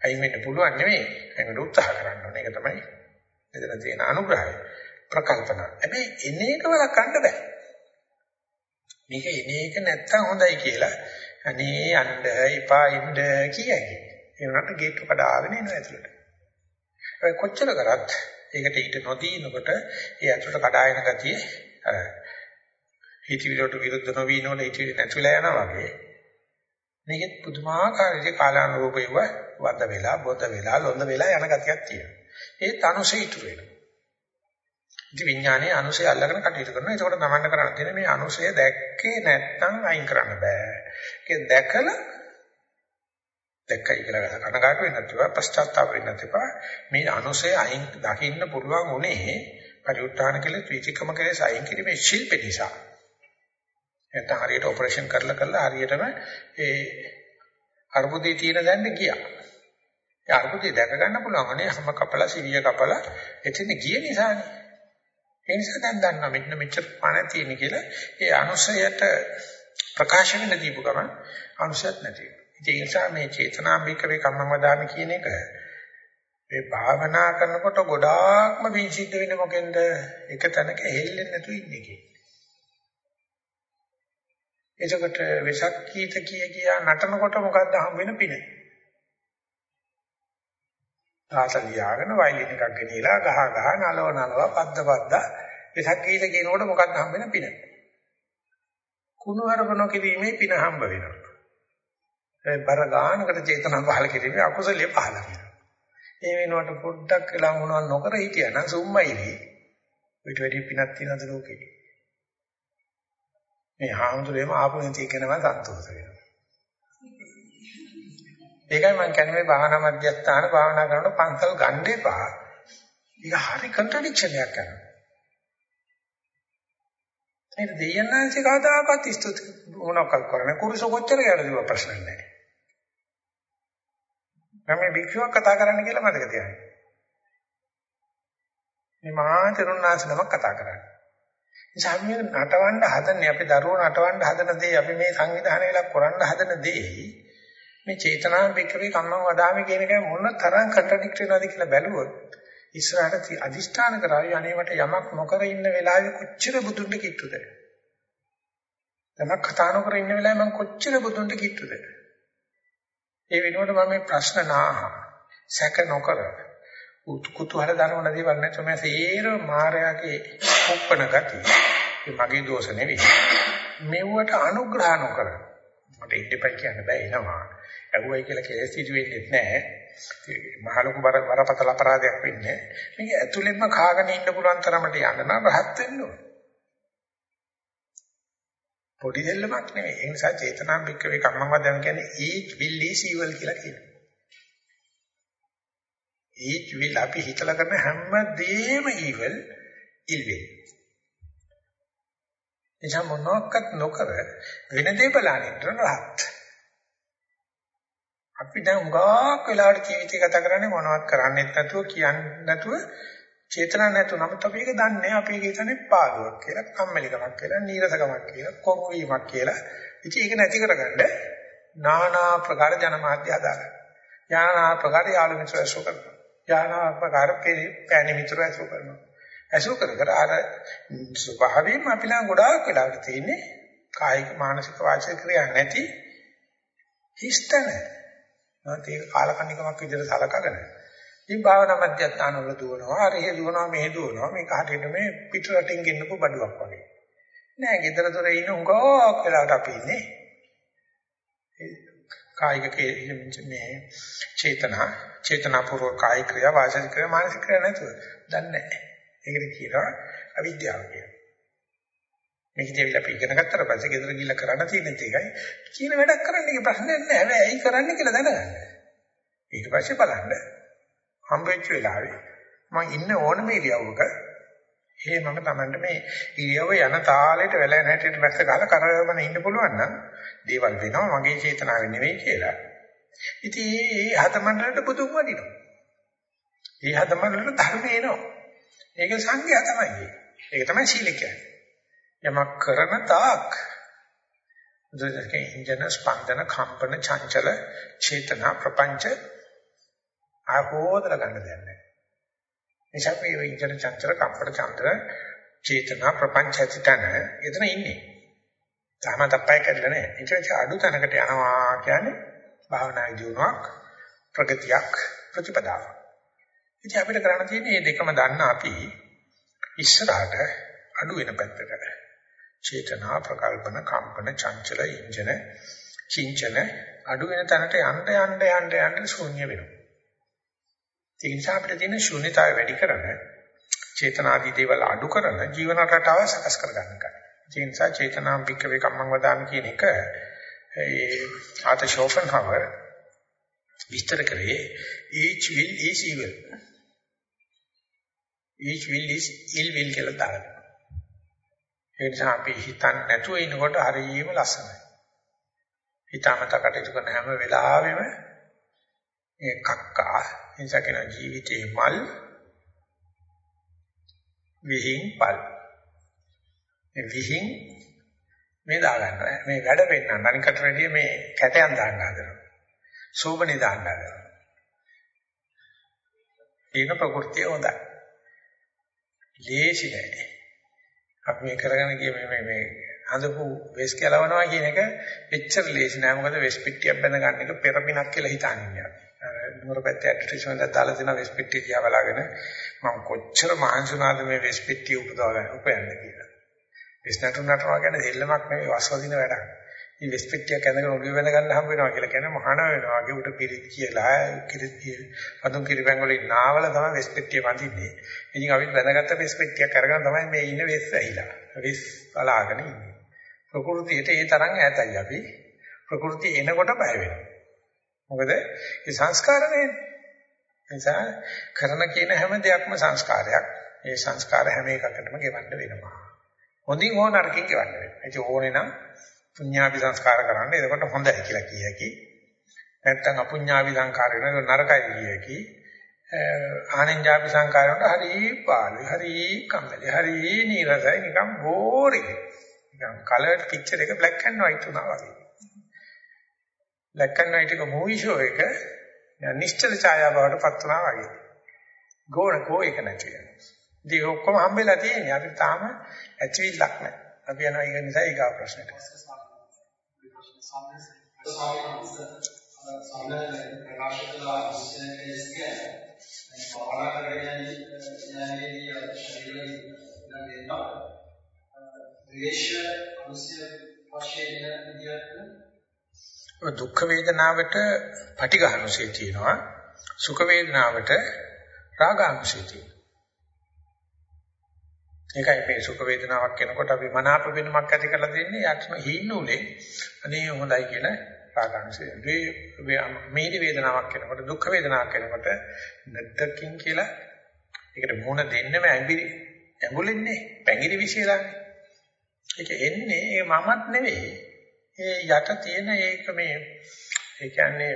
අයින් වෙන්න පුළුවන් නෙමෙයි. ඒකට උත්සාහ කරන්න ඕනේ. ඒක තමයි එතන තියෙන අනුග්‍රහය. ප්‍රකල්පනා. හැබැයි එන එක වලක්වන්න බෑ. මේක එන එක නැත්තම් හොඳයි කියලා. අනේ යන්න එපා ඉන්න කියයි. ඒ වුණාට ගේට් එක කඩාගෙන එනවා ඇතුළට. ඒ කොච්චර කරත් ඒකට ඊට නොදීනකොට ඒ ඇතුළට කඩායන ගතිය අර හිතවිලට විරුද්ධ නොවීනොන හිතවිලි නැතිලා යනවා වගේ. මේකෙත් පුදුමාකාර විදිහේ කාලානුරූපීව වද වෙලා බොද වෙලා ලොඳ වෙලා යන ගතියක් තියෙනවා. ඒ තනුසේ ඉතුරු වෙනවා. ඉතින් විඥානයේ අනුසය අල්ලගෙන කටයුතු කරනවා. ඒකෝට තමන්න කරන්න තියෙන මේ අනුසය දැක්කේ නැත්නම් අයින් කරන්න බෑ. ඒක දැකලා දැක්කයි කියලා කනගාටු වෙන්නත් එපා, පශ්චාත්තාප වෙන්නත් එපා. මේ අනුසය අයින් දකින්න පුළුවන් උනේ පරිඋත්ථාන කියලා ත්‍විචිකම කෙලෙස් අයින් කිරීමේ ශිල්පේ නිසා. නැත්නම් හරියට ඔපරේෂන් කරලා කරලා හරියටම ඒ අර්බුදේ තියෙන දැන්න ගියා. ඒ අර්බුදේ දැක ගන්න පුළුවන් අනේ හැම කපලා සිවිය කපලා එතන ගිය නිසානේ. ඒ නිසා දැන් දන්නවා මෙන්න මෙච්චර පණ තියෙන කියලා ඒ අනුසයට ප්‍රකාශ වෙන්න දීපු ගමන් අනුසයත් නැති වෙනවා. ඒ නිසා මේ චේතනාම්බිකවේ කම්මං වදාමි කියන එක මේ භාවනා කරනකොට ගොඩාක්ම විචිද්ද වෙන්නේ මොකෙන්ද? එක තැනක හෙල්ලෙන්නේ නැතුව ඉන්නේ කියන්නේ. එතකොට වෙසක් කීත කිය කියා නටනකොට මොකද්ද හම් වෙන පින? තාසල් ලියාගෙන වයලින් එකක් ගෙනියලා ගහ ගහ නලව නලව පද්ද පද්ද වෙසක් කීත කියනකොට මොකද්ද හම් වෙන පින? කුණු හරපන කිරීමේ පින හම්බ වෙනවා. ඒ බර ගානකට චේතනා පහල කිරීමේ අකුසලිය පහල වෙනවා. ඒ වෙනුවට පොඩ්ඩක් වෙලා මොනවද නොකර හිටියා නම් සුම්මයිනේ. ඊට වැඩි පිනක් තියෙනද ලෝකේ? මේ හාමුදුරේම ආපු නැති කෙනම සන්තෝෂ වෙනවා. ඒකයි මම කියන්නේ මේ භාවනා මධ්‍යස්ථාන භාවනා කරනකොට පන්සල් ගන්න එපා. ඒක හරි කන්ට්‍රඩික්ෂන් එකක් කරනවා. ඒ දෙයයන්ාංශේ කවදාකවත් ස්තුති මොනවාක් කරන්නේ කුරුස කොච්චර යනද ප්‍රශ්න නැහැ. මම මේ භික්ෂුවක් කතා කරන්න කියලා මතක තියාගන්න. මේ මහා තරුණාසනම කතා කරන්නේ. නිසා අපි නටවන්න හදන්නේ අපි දරුවෝ නටවන්න හදන දේ අපි මේ සංවිධානය වෙලා කරන්න හදන දේ මේ චේතනාව බිකවේ කම්මං වදාමි කියන එක මොන තරම් කන්ට්‍රඩික්ට් වෙනවද කියලා බැලුවොත් ඉස්සරහට අදිෂ්ඨාන කරાવી අනේවට යමක් නොකර ඉන්න වෙලාවේ කොච්චර බුදුන්ට කිට්ටුද? යමක් කතා නොකර ඉන්න වෙලාවේ මම කොච්චර බුදුන්ට කිට්ටුද? ඒ වෙනුවට මම මේ ප්‍රශ්න නාහ සැක නොකර කුතුහල දනවන දේවල් නැත්නම් මේ සේර මායාවේ කුප්පන ගතිය. ඒ මගේ දෝෂ නෙවෙයි. මෙව්වට අනුග්‍රහ නොකර මට ඉන්නපයි කියන්න බෑ එනවා. ඇහුවයි කියලා කෙලෙස් සිදු වෙන්නේ නැහැ. මහලොකු බර බරපතල අපරාධයක් වෙන්නේ. මේක ඇතුළෙන්ම කාගෙන ඉන්න පුළුවන් තරමට යන්න නම් රහත් වෙන්න ඕනේ. පොඩි දෙල්ලමක් නෙවෙයි. ඒ නිසා චේතනා බික්කවේ කම්මවදන් කියන්නේ each will is evil කියලා කියනවා. each will අපි හිතලා කරන හැම දෙයක්ම evil ill will. එනිසා මොනක්වත් නොකර වෙන දේ බලන්න රහත්. අපි දැන් උගාක් වෙලාවට ජීවිතය ගත කරන්නේ මොනවත් කරන්නේත් නැතුව කියන්නේ නැතුව චේතනා නැතුව නමුත් අපි ඒක දන්නේ අපි ඒක හිතන්නේ පාළුවක් කියලා කම්මැලිකමක් කියලා නීරසකමක් කියලා කොපු වීමක් කියලා ඉතින් ඒක නැති කරගන්න নানা ප්‍රකාර ජනමාධ්‍ය හදාගන්න. යානා ප්‍රකාර යාළු මිත්‍ර ඇසු කරනවා. යානා ප්‍රකාර පෑණි මිත්‍ර ඇසු කරනවා. ඇසු කර කර අර ස්වභාවයෙන්ම අපි ළඟ ගොඩාක් වෙලාවට තියෙන්නේ කායික මානසික වාචික ක්‍රියා නැති හිස්තන. නැත්නම් ඒක කාලකන්නිකමක් විදිහට සලකගෙන ඉතින් භාවනා මධ්‍යස්ථාන වල දුවනවා, අරහෙ දුවනවා, මෙහෙ දුවනවා. මේක හරියට මේ පිට රටින් ගෙන්නපු බඩුවක් වගේ. නෑ, ගෙදර දොරේ ඉන්න උගාවක් වෙලාවට අපි ඉන්නේ. කායික මේ චේතනා, චේතනාපූර්වක කායික ක්‍රියා, වාචික ක්‍රියා, මානසික ක්‍රියා නැතුව දන්නේ නැහැ. ඒකට කියනවා අවිද්‍යාව කියලා. මේක දෙවිලා අපි ඉගෙන ගත්තට පස්සේ ගෙදර ගිහිල්ලා කරන්න තියෙන එකයි කියන වැඩක් කරන්න එක ප්‍රශ්නයක් නෑ. හැබැයි ඇයි කරන්නේ කියලා දැනගන්න. ඊට පස්සේ බලන්න හම්බෙච්ච වෙලාවේ මම ඉන්න ඕනම ඉරියව්වක ඒ මම Tamanට මේ ඉරියව්ව යන තාලෙට වෙලා නැටිට මැස්ස ගහලා කරවගෙන ඉන්න පුළුවන් නම් දේවල් වෙනවා මගේ චේතනාවෙන් නෙවෙයි කියලා. ඉතින් මේ හතමණ්ඩලට බුදුන් වදිනවා. මේ හතමණ්ඩලට ධර්මය එනවා. ඒක සංඝයා තමයි. ඒක තමයි සීල කියන්නේ. යමක් කරන තාක් දුදකේ ඉන්ජන ස්පන්දන කම්පන චංචල චේතනා ප්‍රපංච ආපෝදල ගන්න දෙයක් නැහැ. නිසා මේ විඥාන චංචල කම්පන චන්ද්‍ර චේතනා ප්‍රපංච චිතන එතන ඉන්නේ. තාම තප්පයි කරලා නැහැ. ඒක අඩු තැනකට යනවා කියන්නේ භාවනා ජීවනක් ප්‍රගතියක් ප්‍රතිපදාවක්. ඉතින් අපිට කරන්න තියෙන්නේ මේ දෙකම දන්න අපි ඉස්සරහට අඩු වෙන පැත්තට චේතනා ප්‍රකල්පන කම්පන චංචල ඉන්ජන චින්චන අඩු වෙන තැනට යන්න යන්න යන්න යන්න ශූන්‍ය වෙනවා. ඒ නිසා අපිට තියෙන ශූන්‍යතාවය වැඩි කරන චේතනාදී දේවල් අඩු කරන ජීවන රටාව සකස් කරගන්න එක. ඒ නිසා චේතනාම් වික්කවේ කම්මං වදාමි කියන එක ඒ ආත ෂෝපන්හවර් විස්තර කරේ each will is evil. each will is ill will කියලා දානවා. ඒ නිසා අපි හිතන්නේ නැතුව ඉනකොට හරියම ලස්සනයි. හිතාමතා කටයුතු කරන හැම වෙලාවෙම මේ කක්කා. නිසා කියන ජීවිතේ මල් විහිං පල්. මේ විහිං මේ දා ගන්නවා මේ වැඩ පෙන්නන්න අනිකට වැඩිය මේ කැටයන් දාන්න හදනවා. සූබනේ දාන්න හදනවා. ඒක ප්‍රകൃතිය හොඳයි. ලේසි නෑ. අපි මේ කරගෙන ගිය මේ මේ හඳපු වෙස් කලවනවා කියන එක එච්චර ලේසි නෑ. මොකද වෙස් පිටියක් බැඳ ගන්න එක පෙරපිනක් කියලා හිතන්නේ අපි. නුවර පැත්තේ ඇඩ්වර්ටයිස්මන්ට් එකක් දාලා තියෙනවා වෙස් පිටිය දිහා බලාගෙන මම කොච්චර මහන්සි වුණාද මේ වෙස් පිටිය උපදවා ගන්න උපයන්න කියලා. වෙස් නටුනටනවා කියන්නේ දෙල්ලමක් නෙවෙයි වස්වදින වැඩක්. මේ වෙස් පිටියක් ඇඳගෙන ඔළුව වෙන ගන්න හම්බ වෙනවා කියලා කියන්නේ මහාන වෙනවා. වගේ උඩ පිරි කියලා කිරි පතුන් කිරි බැංගවලින් නාවල තමයි වෙස් පිටිය වඳින්නේ. ඉතින් අපි බැඳගත්ත වෙස් පිටියක් අරගෙන තමයි මේ ඉන්න වෙස් ඇහිලා. වෙස් බලාගෙන ඉන්නේ. ප්‍රകൃතියට ඒ තරම් ඈතයි අපි. ප්‍රകൃතිය එනකොට බය වෙනවා. මොකද ඒ සංස්කාර නේ. නිසා කරන කියන හැම දෙයක්ම සංස්කාරයක්. ඒ සංස්කාර හැම එකකටම ගෙවන්න වෙනවා. හොඳින් හෝ නරකින් ගෙවන්න වෙනවා. ඒක ඕනේ නම් පුඤ්ඤාභි සංස්කාර කරන්න. එතකොට හොඳයි කියලා කිය හැකි. නැත්තම් අපුඤ්ඤාභි සංස්කාර වෙනවා නරකයි කිය හැකි. ආනෙන්ජාභි සංස්කාර වලට හරි පාළු, හරි කම්මැලි, හරි නීරසයි නිකන් බෝරින්. නිකන් කලර්ඩ් පික්චර් එක බ්ලැක් ඇන්ඩ් වයිට් වුණා වගේ. බ්ලැක් ඇන්ඩ් වයිට් එක මූවි ෂෝ එක නිශ්චල ඡායාව බවට පත් වුණා වගේ. ගෝණ කෝ එක නැති වෙනවා. ඉතින් ඔක්කොම හම්බෙලා තියෙන්නේ. අපි තාම ඇචිවිල්ලක් නැහැ. අපි යනවා ඒක නිසා ඊගා ප්‍රශ්නෙට.
සම්මත ප්‍රකාශ කළා ඉස්සෙල්ලා පාරා කරගෙන යන්නේ ශරීරය නම් ද්වේෂ අනුසය වශයෙන් විදියට
දුක් වේදනාවට පටිඝානුසය තියෙනවා සුඛ වේදනාවට රාගානුසය තියෙනවා ඒකයි මේ සුඛ වේදනාවක් එනකොට අපි මනාප වෙනමක් ඇති කරලා දෙන්නේ යටම හීනුනේ අනේ හොඳයි කියන රාගාංශය. මේ වේදනාවක් එනකොට දුක් වේදනාවක් එනකොට නැද්දකින් කියලා ඒකට මුණ දෙන්නෙම ඇඹිලි ඇඹුලෙන්නේ පැංගිරි විශේෂලානේ. ඒක එන්නේ ඒ මමත් නෙවෙයි. ඒ යට තියෙන ඒක මේ ඒ කියන්නේ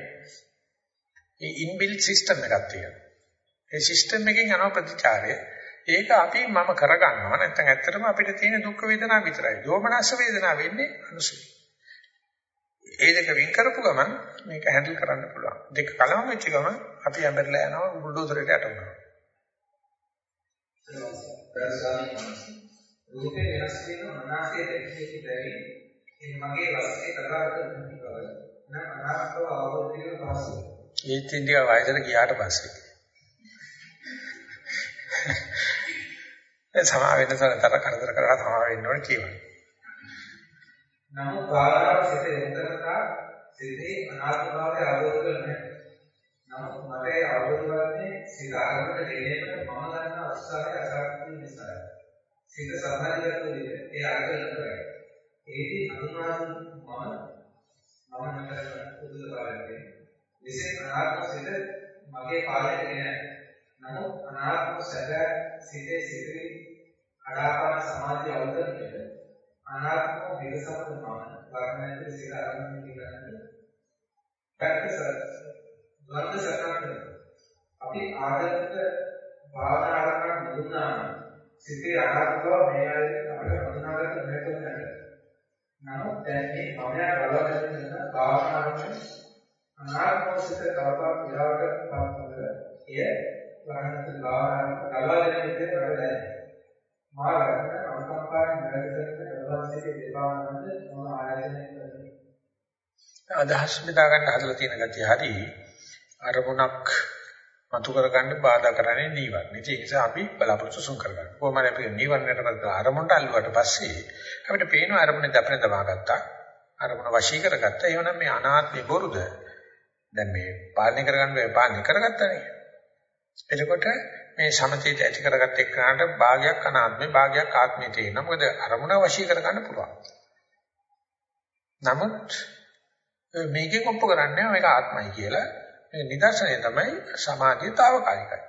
ඒ ඉන්බිල්ට් සිස්ටම් එකක් තියෙනවා. ඒ සිස්ටම් එකෙන් යන ප්‍රතිචාරය ඒක අපි මම කරගන්නවා නැත්නම් ඇත්තටම අපිට තියෙන දුක් වේදනා විතරයි. දෝමනස්ස වේදනා වෙන්නේ අනුසය. ඒ දෙක වින් කරපු ගමන් මේක හැන්ඩල් කරන්න පුළුවන්. දෙක කලවම් වෙච්ච ගමන් අපි ඇඹරලා යනවා බුල්ඩෝසරයට යටවෙනවා.
රූපේ වෙනස් වෙන මනසේ දෙකේ බැරි මේ මගේ වස්තේ කරන බව නම් අනාත්මව අවබෝධ කරගන්න පහසුයි.
ඒ තින්දිය වයසට ගියාට පස්සේ ඒ සමා වෙන තරතර කරදර කරලා සමා වෙන්න ඕනේ කියවනේ.
නමුත් භාවනාව සිත යොමුකරලා සිතේ අනාත්මභාවය අවබෝධ කරගන්න. නමුත් මට ඒ අවබෝධ කරන්නේ සිත අරමුණට දෙන්නට මම ගන්න අවස්ථාවේ අසාර්ථක නිසා. සිත සමාධිගත විදිහ ඒ අරගෙන කරයි. ඒකේ අනුමාන මම මම නතර පුදුල බලන්නේ. විශේෂ අනාත්ම සිත මගේ පාලනය නෑ. නමුත් අනාත්ම සැබෑ සිතේ සිතේ අඩාපාන සමාධිය අවබෝධ අනාත්ම විරසතුමම වර්ණයට සිත අරමුණු කියන්නේ ප්‍රැක්ටිස් වර්ධ සකරන අපි ආදත්ත භාවනා කරන මුදුනාම සිතේ අනාත්මව මේ ආයතන අපිට හඳුනාගන්න නැතුව නැහැ. නමුත් දැන් මේ භවය බලවගෙන භාවනාවට අනාත්ම සිත කවදාවත් විරාගට පත් එය වරණත් භාවනාවට ගලවගෙන ඉන්නේ වැඩ මා ගන්න අනුකම්පාවෙන් වැඩ කරන දෙපාවනන්ද මොන ආයතනයක් කරන්නේ?
අදහස් බෙදා ගන්න හදලා තියෙන ගතිය හරි අරමුණක් මතු කරගන්න බාධා කරන්නේ නීවරණ. ඒ නිසා අපි බලාපොරොත්තු සුන් කරගන්න. කොහොමද අපි නීවරණයට පස්සේ අරමුණට අල්ලුවට පස්සේ අපිට පේන අරමුණේ දපන දමා ගත්තා. අරමුණ වශී කරගත්තා. එහෙනම් මේ අනාත්මේ බොරුද? දැන් මේ පාලනය කරගන්න බෑ පාලනය කරගත්තානේ. එතකොට මේ සමතේට ඇති කරගත්ත එක්කනට භාගයක් අනාත්මේ භාගයක් ආත්මේ තියෙනවා. මොකද අරමුණ වශී කරගන්න පුළුවන්. නමුත් මේකේ කොප්ප කරන්නේ මේක ආත්මයි කියලා. මේ නිදර්ශනය තමයි සමාධියතාවකාලිකයි.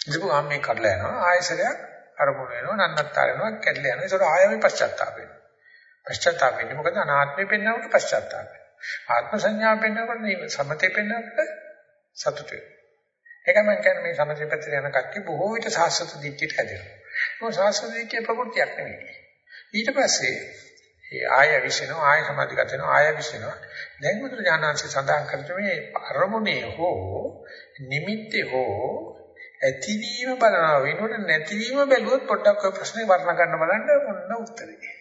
ඉතින් මේ කඩලා යනවා ආයසරයක් අරමුණ වෙනවා නන්නත්තර වෙනවා කැඩලා යනවා. ඒසොර ආයෙම පශ්චාත්තාප වෙනවා. පශ්චාත්තාප වෙන්නේ මොකද අනාත්මේ පෙන්වනකොට පශ්චාත්තාප වෙනවා. ආත්ම සංඥා පෙන්වනකොට සමතේ පෙන්වනකොට සතුට වෙනවා. ඒක මම කියන්නේ මේ සමතේ පැත්තට යන කට්ටිය බොහෝ විට සාස්වත දිට්ඨියට හැදෙනවා. මොකද සාස්වත දිට්ඨිය ප්‍රකෘතියක් නෙවෙයි. ඊට පස්සේ ඒ ආය විශ්ිනවා ආය සමාධිගත වෙනවා ආය විශ්ිනවා. දැන් මුතර ඥානංශය සඳහන් කරන්නේ මේ අරමුණේ හෝ නිමිත්තේ හෝ ඇතිවීම බලනවා වෙනකොට නැතිවීම බැලුවොත් පොඩ්ඩක් ඔය ප්‍රශ්නේ වර්ණ ගන්න බලන්න මොන උත්තරේ.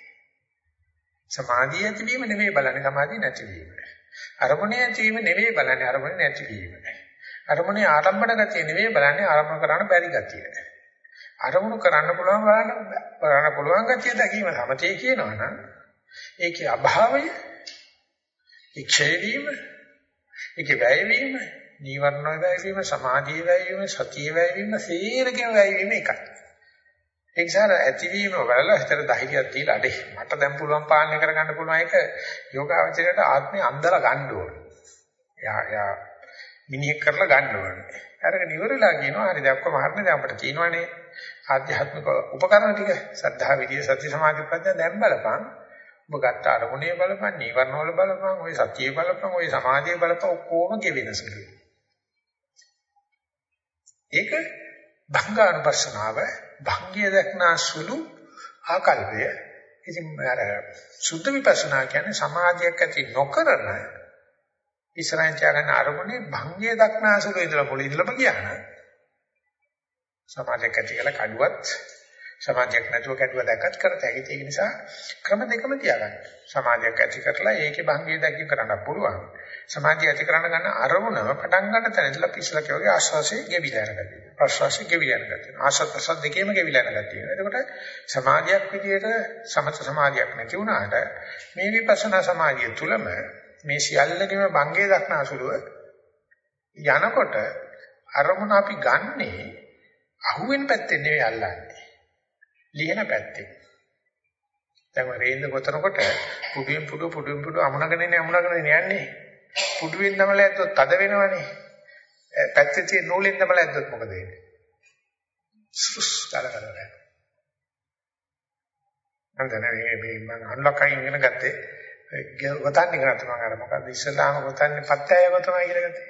සමාධිය ඇතිවීම නෙවෙයි බලන්නේ සමාධිය නැතිවීම. අරමුණේ ඇතිවීම නෙවෙයි බලන්නේ අරමුණේ නැතිවීම. අරමුණේ ආරම්භන ගතිය නෙවෙයි බලන්නේ ආරම්භ කරන්න බැරි ගතිය. අරමුණු කරන්න පුළුවන් බලන්න කරන්න පුළුවන් ගතිය දැකීම සමතේ කියනවනම් ඒකේ අභාවය ඉක්ෂය වීම ඒකේ වැය වීම නීවරණ වැය වීම සමාධිය වැය වීම සතිය වැය වීම සීරකේ වැය වීම එකයි ඒ නිසා ඇතිවීම වල හිතට ධෛර්යයක් තියලා අඩේ මට දැන් පුළුවන් පාලනය කරගන්න පුළුවන් එක යෝගාවචරයට ආත්මය අන්දලා ගන්න ඕනේ. යා යා මිනිහෙක් කරලා ගන්න ඕනේ. අරගෙන ඉවරලා කියනවා හරි දැන් ඔක්කොම හරිනේ දැන් අපිට තියෙනවානේ ආධ්‍යාත්මික උපකරණ ටික සද්ධා විදිය සති සමාධි ප්‍රඥා දැන් බලපන්. ඔබ ගත්ත අරමුණේ බලපන්, නීවරණ වල බලපන්, ওই සතියේ බලපන්, ওই සමාධියේ බලපන් ඔක්කොම ගෙවෙනසලු. ඒක භංගානුපස්සනාව භංගය දක්නා සුළු ආකල්පය ඉතින් අර සුද්ධ විපස්සනා කියන්නේ සමාධියක් ඇති නොකරන ඉස්සරහින් තියාගන්න අරමුණේ භංගය දක්නා සුළු ඉඳලා පොළේ ඉඳලාම කියන්න සමාධියක් ඇති කියලා කඩුවත් සමාධියක් නැතුව කැඩුව දැක්කත් කරත හැකි ඒක නිසා ක්‍රම දෙකම තියාගන්න. සමාධියක් ඇති කරලා ඒකේ භංගය දැකීම කරන්න පුළුවන්. සමාධිය ඇති කරන්න ගන්න අරමුණම පටන් ගන්න තැන ඉඳලා පිස්සලා කියවගේ ආශ්වාසයේ ගෙවිලා යන ගතිය. ප්‍රශ්වාසයේ ගෙවිලා යන ගතිය. ආශ්වාස ප්‍රශ්වාස දෙකේම ගෙවිලා යන ගතිය. එතකොට සමාධියක් විදියට සමත සමාධියක් නැති වුණාට මේ විපස්සනා සමාධිය තුලම මේ සියල්ලකම භංගය දක්නාසුලුව යනකොට අරමුණ අපි ගන්නේ අහුවෙන පැත්තෙන් නෙවෙයි අල්ලන්නේ. ලියන පැත්තේ. දැන් ඔය රේන්ද ගොතනකොට පුඩුවෙන් පුඩුව පුඩුවෙන් පුඩුව අමුණගෙන ඉන්නේ අමුණගෙන යන්නේ. පුඩුවෙන් නමල ඇද්දොත් තද වෙනවනේ. පැත්තේ තියෙන නූලෙන් නමල ඇද්දොත් මොකද වෙන්නේ? සුස් කරකරන. අන්දන මේ මේ මම අන්ලකයින් ඉගෙන ගත්තේ ගොතන්නේ කරත් මම අර මොකද ඉස්සලාම ගොතන්නේ පත්තෑය ගොතනවා කියලා ගත්තේ.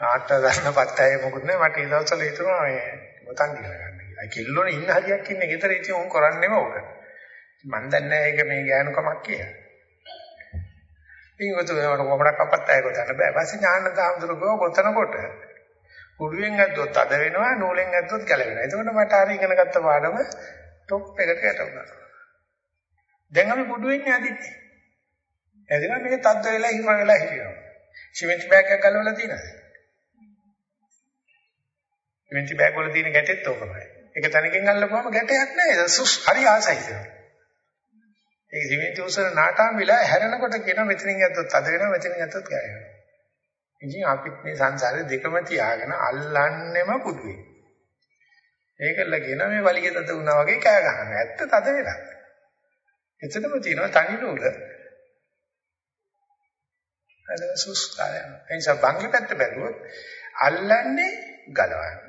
ආට ගන්න පත්තෑය මොකුත් නෑ මට ඒ දවස්වල හිතුණා මේ ගොතන් කියලා ගන්න. අයි කිල්ලෝනේ ඉන්න හරියක් ඉන්නේ ගෙදර ඉතින් උන් කරන්නේම ඕක. මන් දන්නේ ඒක මේ ගෑනුකමක් කියලා. ඉතින් ඔත ඒවට කොහොමඩක් අපත් අය ගොතන්න බෑ. පස්සේ ඥානන්ත හඳුරගෝ ගොතනකොට කුඩුවෙන් ඇද්දොත් අද වෙනවා නූලෙන් ඇද්දොත් ගැලවෙනවා. එතකොට මට අර ඉගෙන ගත්ත පාඩම টොප් එකට යටුණා. දැන් අපි කුඩුවෙන් ඇදින්නේ. ඇදිනවා මේක තද්ද වෙලා හිම වෙලා හිටිනවා. සිමෙන්ති බෑග් එකක් ගලවලා තියෙනවද? සිමෙන්ති බෑග් වල තියෙන ගැටෙත් ඕකමයි. ඒක තනියෙන් අල්ලපුවම ගැටයක් නැහැ. සුස් හරි ආසයි ඒක. ඒක සිමෙන්ති උසන නාටාම් විලා හැරෙනකොට කියන මෙතනින් ඇද්දොත් අද වෙනවා මෙතනින් ඇද්දොත් ගෑවෙනවා. ඉතින් අපිත් මේ සංසාරේ දෙකම තියාගෙන අල්ලන්නෙම පුදුවේ. ඒකල කියන මේ වලිගේ තද වුණා වගේ කෑ ගහනවා. ඇත්ත තද වෙලා. එතනම තියෙනවා තනි නූල. අද සුස් කාලය. එනිසා බංගේ පැත්ත බැලුවොත් අල්ලන්නේ ගලවන්න.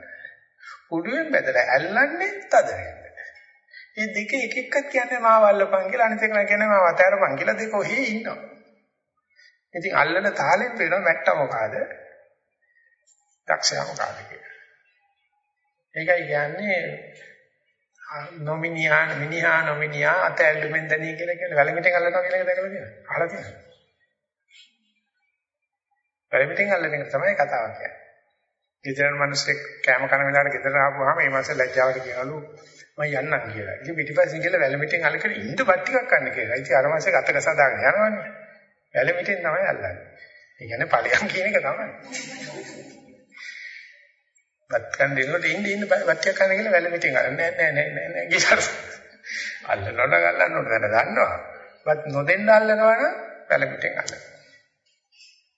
උඩුවෙන් බෙදලා ඇල්ලන්නේ තද වෙන්න. මේ දෙක එක එකක් කියන්නේ මාව අල්ලපන් කියලා අනිත් එක කියන්නේ මාව අතහැරපන් කියලා දෙක ඔහේ ඉන්නවා. ඉතින් අල්ලන තාලෙන් වෙනවා මැට්ට මොකಾದ? දක්ෂයා මොකಾದ කියලා. ඒකයි කියන්නේ නොමිනියා මිනිහා නොමිනියා අත ඇල්ලුමෙන් දණී කියලා කියන්නේ වැලමිටෙන් අල්ලනවා කියලා එක දැකලා තියෙනවා. අහලා තියෙනවා. වැලමිටෙන් අල්ලන එක තමයි කතාව කියන්නේ. ගෙදර මිනිස්සෙක් කෑම කන වෙලාවට ගෙදර ආපුවාම මේ මාසේ ලැජ්ජාවට කියනලු මම යන්නම් කියලා. ඉතින් පිටිපස්සෙන් කියලා වැලමිටෙන් අලකන ඉන්න බත් ටිකක් කන්න කියලා. ඉතින් අර මාසේ ගත ගසදාගෙන යනවනේ. වැලමිටෙන් තමයි අල්ලන්නේ. ඒ කියන්නේ ඵලයන් කියන එක තමයි. බත් කන්න දෙන්නට ඉන්න ඉන්න බත් ටිකක් කන්න කියලා වැලමිටෙන් අල්ලන්නේ නෑ නෑ නෑ නෑ ගිසර. අල්ලනොට ගල්ලන්න ඕන දැන දන්නවා. බත් නොදෙන්න අල්ලනවා නම් වැලමිටෙන් අල්ලනවා.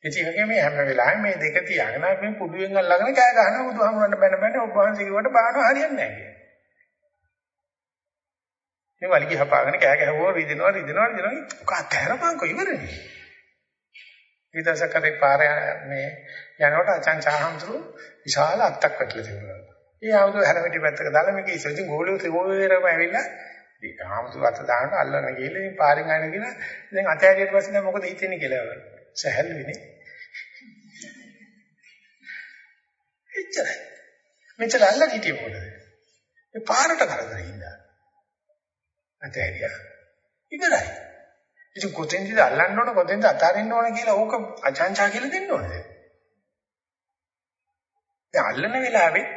ඉතින් ඒකේ මේ හැම වෙලාවෙම මේ දෙක තියාගෙන අපි පුඩුවෙන් අල්ලගෙන කෑ ගහනවා බුදුහාමුදුරන්ට බැන බැන ඔබ වහන්සේ කිව්වට බානවා හරියන්නේ නැහැ කියලා. මේ වලිගය හපාගෙන කෑ ගැහුවා රිදෙනවා රිදෙනවා රිදෙනවා මොකක්ද හැරපන්කො ඉවරනේ. ඊටසකරේ පාර මේ යනකොට අචං චාහම්තුරු විශාල අත්තක් වැටලා තිබුණා. ඒ ආවුදු හැරමිටි පැත්තක දාලා මේක ඉස්සෙල්ලා ගෝලියෝ තේෝවේරම ඇවිල්ලා ඉතින් ආමතු අත දාන්න අල්ලන ගිහලා ඉතින් පාරෙන් ආන කියලා දැන් අතෑරියට පස්සේ දැන් මොකද හිතෙන්නේ කියලා සහැල්ලුනේ. එච්චරයි. මෙච්චර අල්ලන් හිටියේ මොකද? මේ පාරට කරදර හින්දා. අතෑරියා. ඉවරයි. ඉතින් කොතෙන්ද අල්ලන්න ඕන කොතෙන්ද අතාරින්න ඕන කියලා ඕක අචංචා කියලා දෙන්න ඕනද? දැන් අල්ලන වෙලාවේ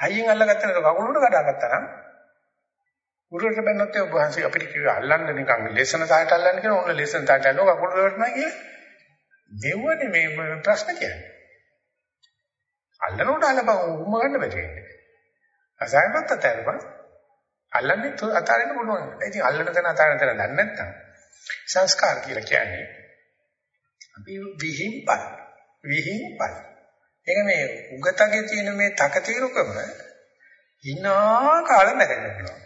හයියෙන් අල්ලගත්ත නේද කකුලට කඩාගත්තා නම් උරුවට බැන්නොත් ඔබ වහන්සේ අපිට කිව්වා අල්ලන්න නිකන් ලෙසන තායට අල්ලන්න කියලා ඕන ලෙසන තායට අල්ලනවා කකුල වලටම කියලා. දෙවන්නේ මේ ප්‍රශ්න කියන්නේ. අල්ලනකොට අල්ලපන් උම්ම ගන්න බැහැ. අසයන්වත් අතහැරපන්. අල්ලන්නේ අතාරින්න පුළුවන්. ඉතින් අල්ලන තැන අතාරින තැන දන්නේ නැත්නම් සංස්කාර කියලා කියන්නේ අපි විහිම්පල් විහිම්පල් ඒක මේ උගතගේ තියෙන මේ තකතිරුකම ඉන්නා කාලෙ මැරෙන්න පුළුවන්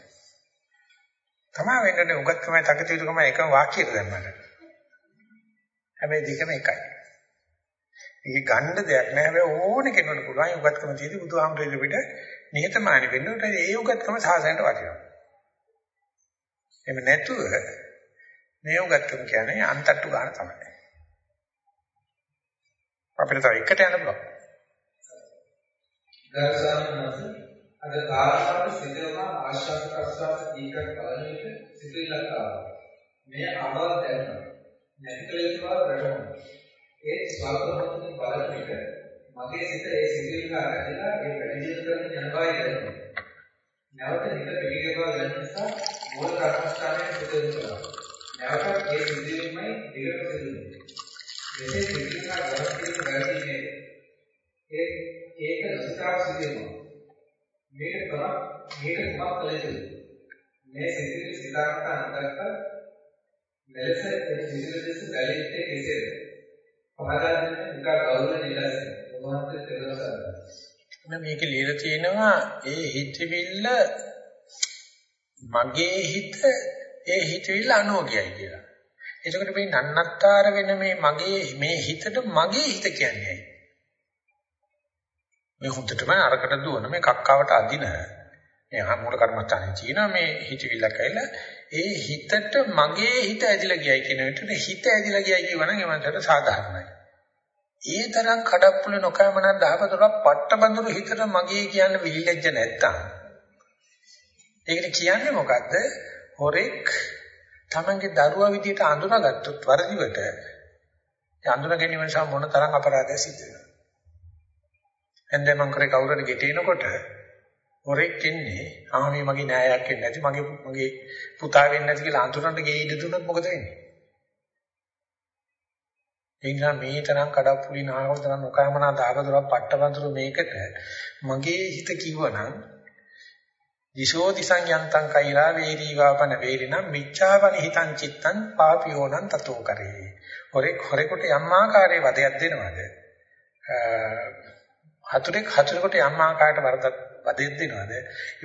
තමයි වෙන්නේ උගත්කමයි තකතිරුකමයි එකම වාක්‍යයක දැම්මම හැබැයි දෙකම එකයි ඒක ගන්න දෙයක් නෑ හැබැයි ඕන කෙනෙකුට පුළුවන් උගත්කම තියෙදි බුදුහාමුදුරේ පිට නිහතමානී වෙන්න උට ඒ උගත්කම සාසනයට වටිනවා එහෙම නැතුව මේ උගත්කම කියන්නේ අන්තට්ටු ගන්න තමයි. අපිට තව එකට යන්න පුළුවන්.
දර්ශනනස අද කාලසාර සිදුවන ආශ්වාස ප්‍රශ්වාස දීකර බලන විට සිදුවිලක් ආවා. මේ අබව දැනෙනවා. නැතිකල යුතු බව වැටහෙනවා. ඒ ස්වල්ප මොහොතකින් බලන විට මගේ සිත ඒ සිදුවිලි කරලා ඒ වැඩිදින කරන යන බවයි දැනෙනවා. නැවත හිත පිළිගව ගන්න නිසා මූල කර්මස්ථානයේ සිත යොදවනවා. නැවතත් ඒ සිදුවීමයි දිගට සිදුවෙන්නේ. මෙසේ සිදුවීමක් ගොඩක් වැරදි නේද? ඒ ඒක රසිකාව සිදුවෙනවා. මේක තමයි මේක තමයි කළ යුතු. මේ සිදුවීම සිතාකට අන්තර්ගත මෙලෙස ඒ සිදුවීම දෙස බැලීමේ කෙසේද? පහදාගෙන එක ගෞරව නිලස මොහොතේ තේරෙනවා.
මේකේ ලියලා තියෙනවා ඒ හිතවිල්ල මගේ හිත ඒ හිතවිල්ල අනෝගයයි කියලා. එතකොට මේ නන්නත්තර වෙන මේ මගේ මේ හිතට මගේ හිත කියන්නේ මේ හුද්දටම අරකට දුවන මේ කක්කවට අදින මේ මූල කර්මස්ථානේ තියෙන මේ හිතවිල්ල කයිලා ඒ හිතට මගේ හිත ඇදිලා ගියයි කියන විදිහට හිත ඇදිලා ගියයි කියවනම් එමන්ට සාධාරණයි. ඒ තරම් කඩප්පුල නොකෑමන දහවතොරක් පට්ටබඳුරු හිතට මගේ කියන විලිලැජ්ජ නැත්තම් ඒකට කියන්නේ මොකද්ද? හොරෙක් තමන්ගේ දරුවා විදියට අඳුනගත්තොත් වරදිවට ඒ අඳුන ගැනීම නිසා මොන තරම් අපරාධයක් සිද්ධ වෙනවද? එන්නේ මං කරේ කවුරුහරි ගෙටිනකොට හොරෙක් ඉන්නේ ආ මේ මගේ නෑයක් වෙන්නේ නැති. මගේ මගේ පුතා වෙන්නේ නැති කියලා අඳුරන්න ගේ ඉඳ දුන්නොත් මොකද වෙන්නේ? එනිසා මේ තරම් කඩප්පුලි නාවල් තරම් නොකෑමනා දාගදොරක් පට්ටවන්තරු මේකට මගේ හිත කිව්වනම් දිශෝ දිසං යන්තං කෛරා වේරී වාපන වේරිනම් මිච්ඡාවනි හිතං චිත්තං පාපියෝනං තතෝ කරේ. හොරෙක් හොරෙකුට යම් ආකාරයේ වදයක් දෙනවද? හතුරෙක් හතුරෙකුට යම් ආකාරයකට වරදක් වදයක් දෙනවද ඒ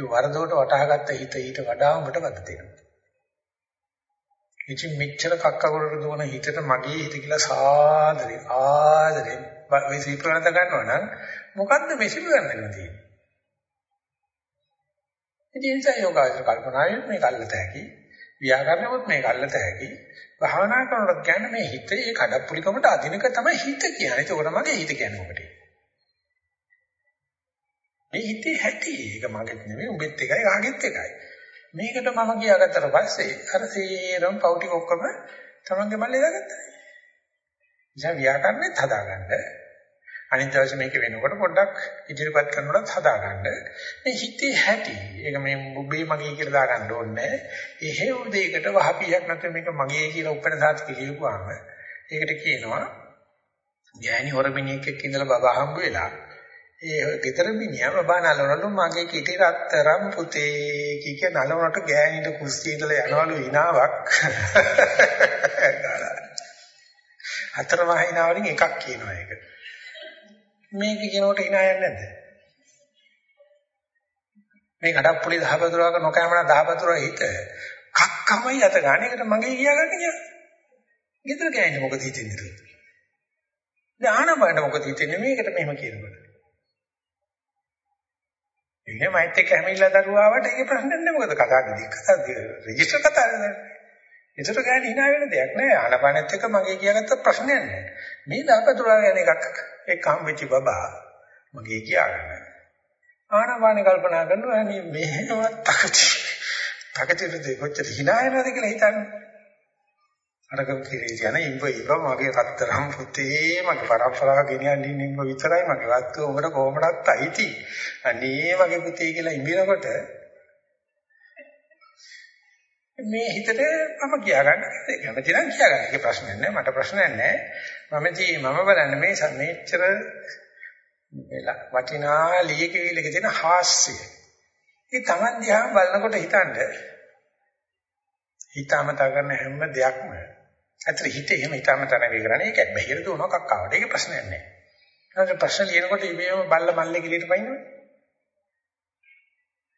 වරදොට වටහාගත්ත හිත ඊට වඩා උඹට වද දෙනවා ඉතින් මෙච්චර කක්කවලට දුවන හිතට මගේ හිත කියලා සාදරේ ආදරේ මේ සිප්‍රණත ගන්නවා නම් මොකද්ද මේ සිප්‍රණත කියන්නේ ඉතින් ඒ නිසා යෝගාචර කල්පනාවෙන් මේක අල්ලත හැකි. ව්‍යාකරණයොත් මේක අල්ලත හැකි. භාවනා කරනකොට කියන්නේ මේ හිතේ කඩප්පුලිකමට අදිනක තමයි හිත කියන්නේ. ඒක මගේ හිත කියන්නේ ඔකට. මේ හිතේ හැටි. ඒක මගෙත් නෙමෙයි උඹෙත් එකයි කාගෙත් එකයි. මේකට මම කියාගත්තට පස්සේ අර සීරම් පෞටි ඔක්කොම තමන්ගේ මල්ලේ දාගත්තා. ඉතින් ව්‍යාකරණෙත් හදාගන්න අනිත් දවසේ මේක වෙනකොට පොඩ්ඩක් ඉදිරිපත් කරනකොටත් හදාගන්න. මේ හිතේ හැටි. ඒක මේ ඔබේ මගේ කියලා දාගන්න ඕනේ. එහෙව් දෙයකට වහපියක් නැත්නම් මේක මගේ කියලා උපෙන සාති කියලුවාම ඒකට කියනවා ගෑණි හොරමිනියෙක් එක්ක ඉඳලා බබා හම්බ වෙලා ඒ ගෙදර මිනිහා බබා නලවනලු මගේ කිටි රත්තරම් පුතේ කික නලවනට ගෑණිට කුස්සියේ ඉඳලා යනවලු විනාවක් හතර වහිනා වලින් එකක් කියනවා ඒක. මේක කියනකොට hina යන්නේ නැද්ද? මේ කඩප්පුලි දහවතුරක නොකෑමන දහවතුර හිත කක්කමයි අත ගන්න එකට මගේ කියාගන්න කියලා. ගෙදර ගෑනේ මොකද හිතෙන්නේ? දැන් ආනපාන මොකද හිතෙන්නේ මේකට මෙහෙම කියනකොට? එහෙමයිත් එක්ක හැමිලා දරුවාවට ඒක ප්‍රශ්න නැහැ මොකද කතා දෙක කතා රෙජිස්ටර් කතා නේද? ඒකට ගෑනේ hina වෙන දෙයක් නෑ ආනපානෙත් එක්ක මගේ කියාගත්ත ප්‍රශ්නයක් නෑ. මේ දහවතුරා ගැන එකක් එක්ක හම්බෙච්ච බබා මගේ කියාගන්න. ආනපාන කල්පනා කරනවා අනේ මෙහෙමවත් තකති. තකතිද කොච්චර hina වෙනවද කියලා හිතන්නේ. අරක කිරේ යන ඉඹ ඉඹ මගේ රත්තරම් පුතේ මගේ පරම්පරාව ගෙනියන්න ඉඹ විතරයි මගේ වත්තු උඹට කොහොමදත් අයිති. අනේ මගේ පුතේ කියලා ඉඹිනකොට මේ හිතට මම කියා ගන්න කැමති නම් කියා ගන්න. ඒක ප්‍රශ්නයක් නෑ මට ප්‍රශ්නයක් නෑ. මම ජී මම බලන්නේ මේ මේච්චර වටිනා ලියකවිලක තියෙන හාස්‍යය. ඒ Taman දිහා බලනකොට හිතන්න හිතාමතා කරන හැම දෙයක්ම අතර හිත එහෙම හිතාමතා නෙවෙයි කරන්නේ ඒක බැහැර දුවන කක්කාවට. ඒක ප්‍රශ්නයක් නෑ. ඊට ප්‍රශ්න ලියනකොට ඉබේම බල්ල මල්ලේ ගිලියට පයින්නවනේ.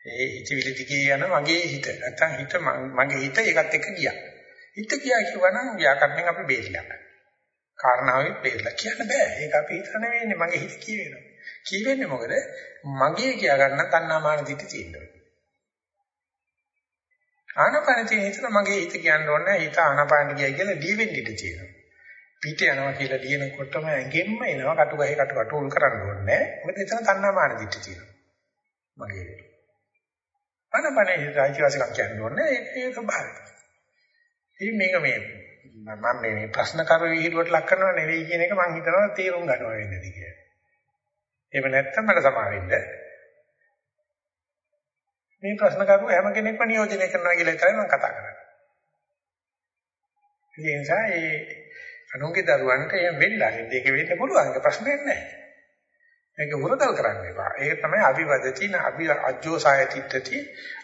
ඒ හිතවිලි දිගේ යන මගේ හිත. නැත්තම් හිත මගේ හිත ඒකත් එක්ක ගියා. හිත ගියා කියවනම් ව්‍යාකරණයෙන් අපි බේරිලා. කාරණාවෙත් බේරිලා කියන්න බෑ. ඒක අපි හිතන නෙවෙයිනේ මගේ හිත කියවෙනවා. කියවෙන්නේ මොකද? මගේ කියා ගන්න තණ්හාමාන දිටි තියෙනවා. ආනපාන තියෙන හිතන මගේ හිත කියන්න ඕනේ හිත ආනපාන ගියයි කියලා දීවෙන්න ඉඩ තියෙනවා. පිට යනවා කියලා ලියනකොටම ඇඟෙන්න එනවා කටු ගහේ කටු කටු උල් කරන්න ඕනේ. මොකද එතන තණ්හාමාන දිටි තියෙනවා. මගේ හිත. ආනපානේ රාජ්‍යවාසිකම් කියන්න ඕනේ ඒ ස්වභාවය. ඉතින් මේක මේ මම මේ ප්‍රශ්න කර විහිළුවට ලක් කරනව නෙවෙයි කියන එක මම හිතනවා තේරුම් ගන්නවා වෙන්නේ කියලා. එහෙම නැත්නම් මට සමාවෙන්න. මේ ප්‍රශ්න කරුව හැම කෙනෙක්ම නියෝජනය කරනවා කියලා තමයි මම කතා කරන්නේ. ඒ නිසා ඒ අනුන්ගේ දරුවන්ට එහෙම වෙන්න අරින්න ඒක වෙන්න පුළුවන් ඒක ප්‍රශ්නයක් නැහැ. මේක වරදල් කරන්න එපා. ඒක තමයි අභිවදතින අභි අජ්ජෝසායතිත්‍ති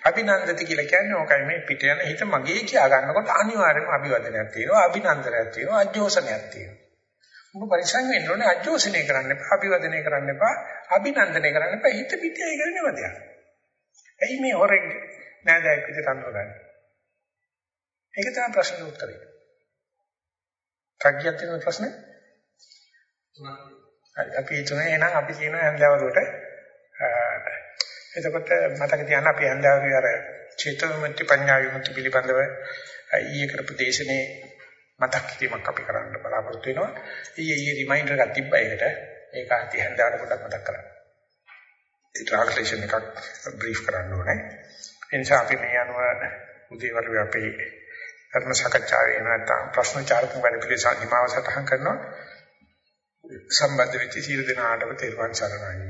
අභිනන්දති කියලා කියන්නේ ඕකයි මේ පිට යන හිත මගේ කියා ගන්නකොට අනිවාර්යයෙන්ම අභිවදනයක් තියෙනවා අභිනන්දනයක් තියෙනවා අජ්ජෝසනයක් තියෙනවා. ඔබ පරිසං වෙන්න ඕනේ අජෝසනය කරන්න එපා, අභිවදනය කරන්න එපා, අභිනන්දනය කරන්න එපා. හිත පිටේ කරන්නේ වදයක්. එයි මේ හොරෙක් නෑදෑයෙක් විදිහට අඳුරගන්න. ඒක තමයි ප්‍රශ්නේ උත්තරේ. කග්ගියක් තියෙන ප්‍රශ්නේ? හරි අපි හිතන්නේ එහෙනම් අපි කියන හැන්දෑවරුවට එතකොට මතක තියාගන්න අපි හැන්දෑවරුවේ අර චේතනමත්ති පඤ්ඤා විමුක්ති පිළිබඳව ඊයේ කරපු දේශනේ මතක් කිරීමක් අපි කරන්න බලාපොරොත්තු වෙනවා. ඊයේ ඊයේ රිමයින්ඩර් එකක් තිබ්බා ඒකට. ඒක අති හැන්දාට පොඩ්ඩක් මතක් කරගන්න. ඒ ට්‍රාන්ස්ලේෂන් එකක් බ්‍රීෆ් කරන්න ඕනේ. ඒ නිසා අපි මේ අනුව උදේවරු අපේ ධර්ම සාකච්ඡාවේ නැත්නම් ප්‍රශ්න චාරක වැඩ පිළිසල් හිමාව සටහන් කරනවා. සම්බන්ධ වෙච්ච සියලු දෙනාටම තෙරුවන් සරණයි.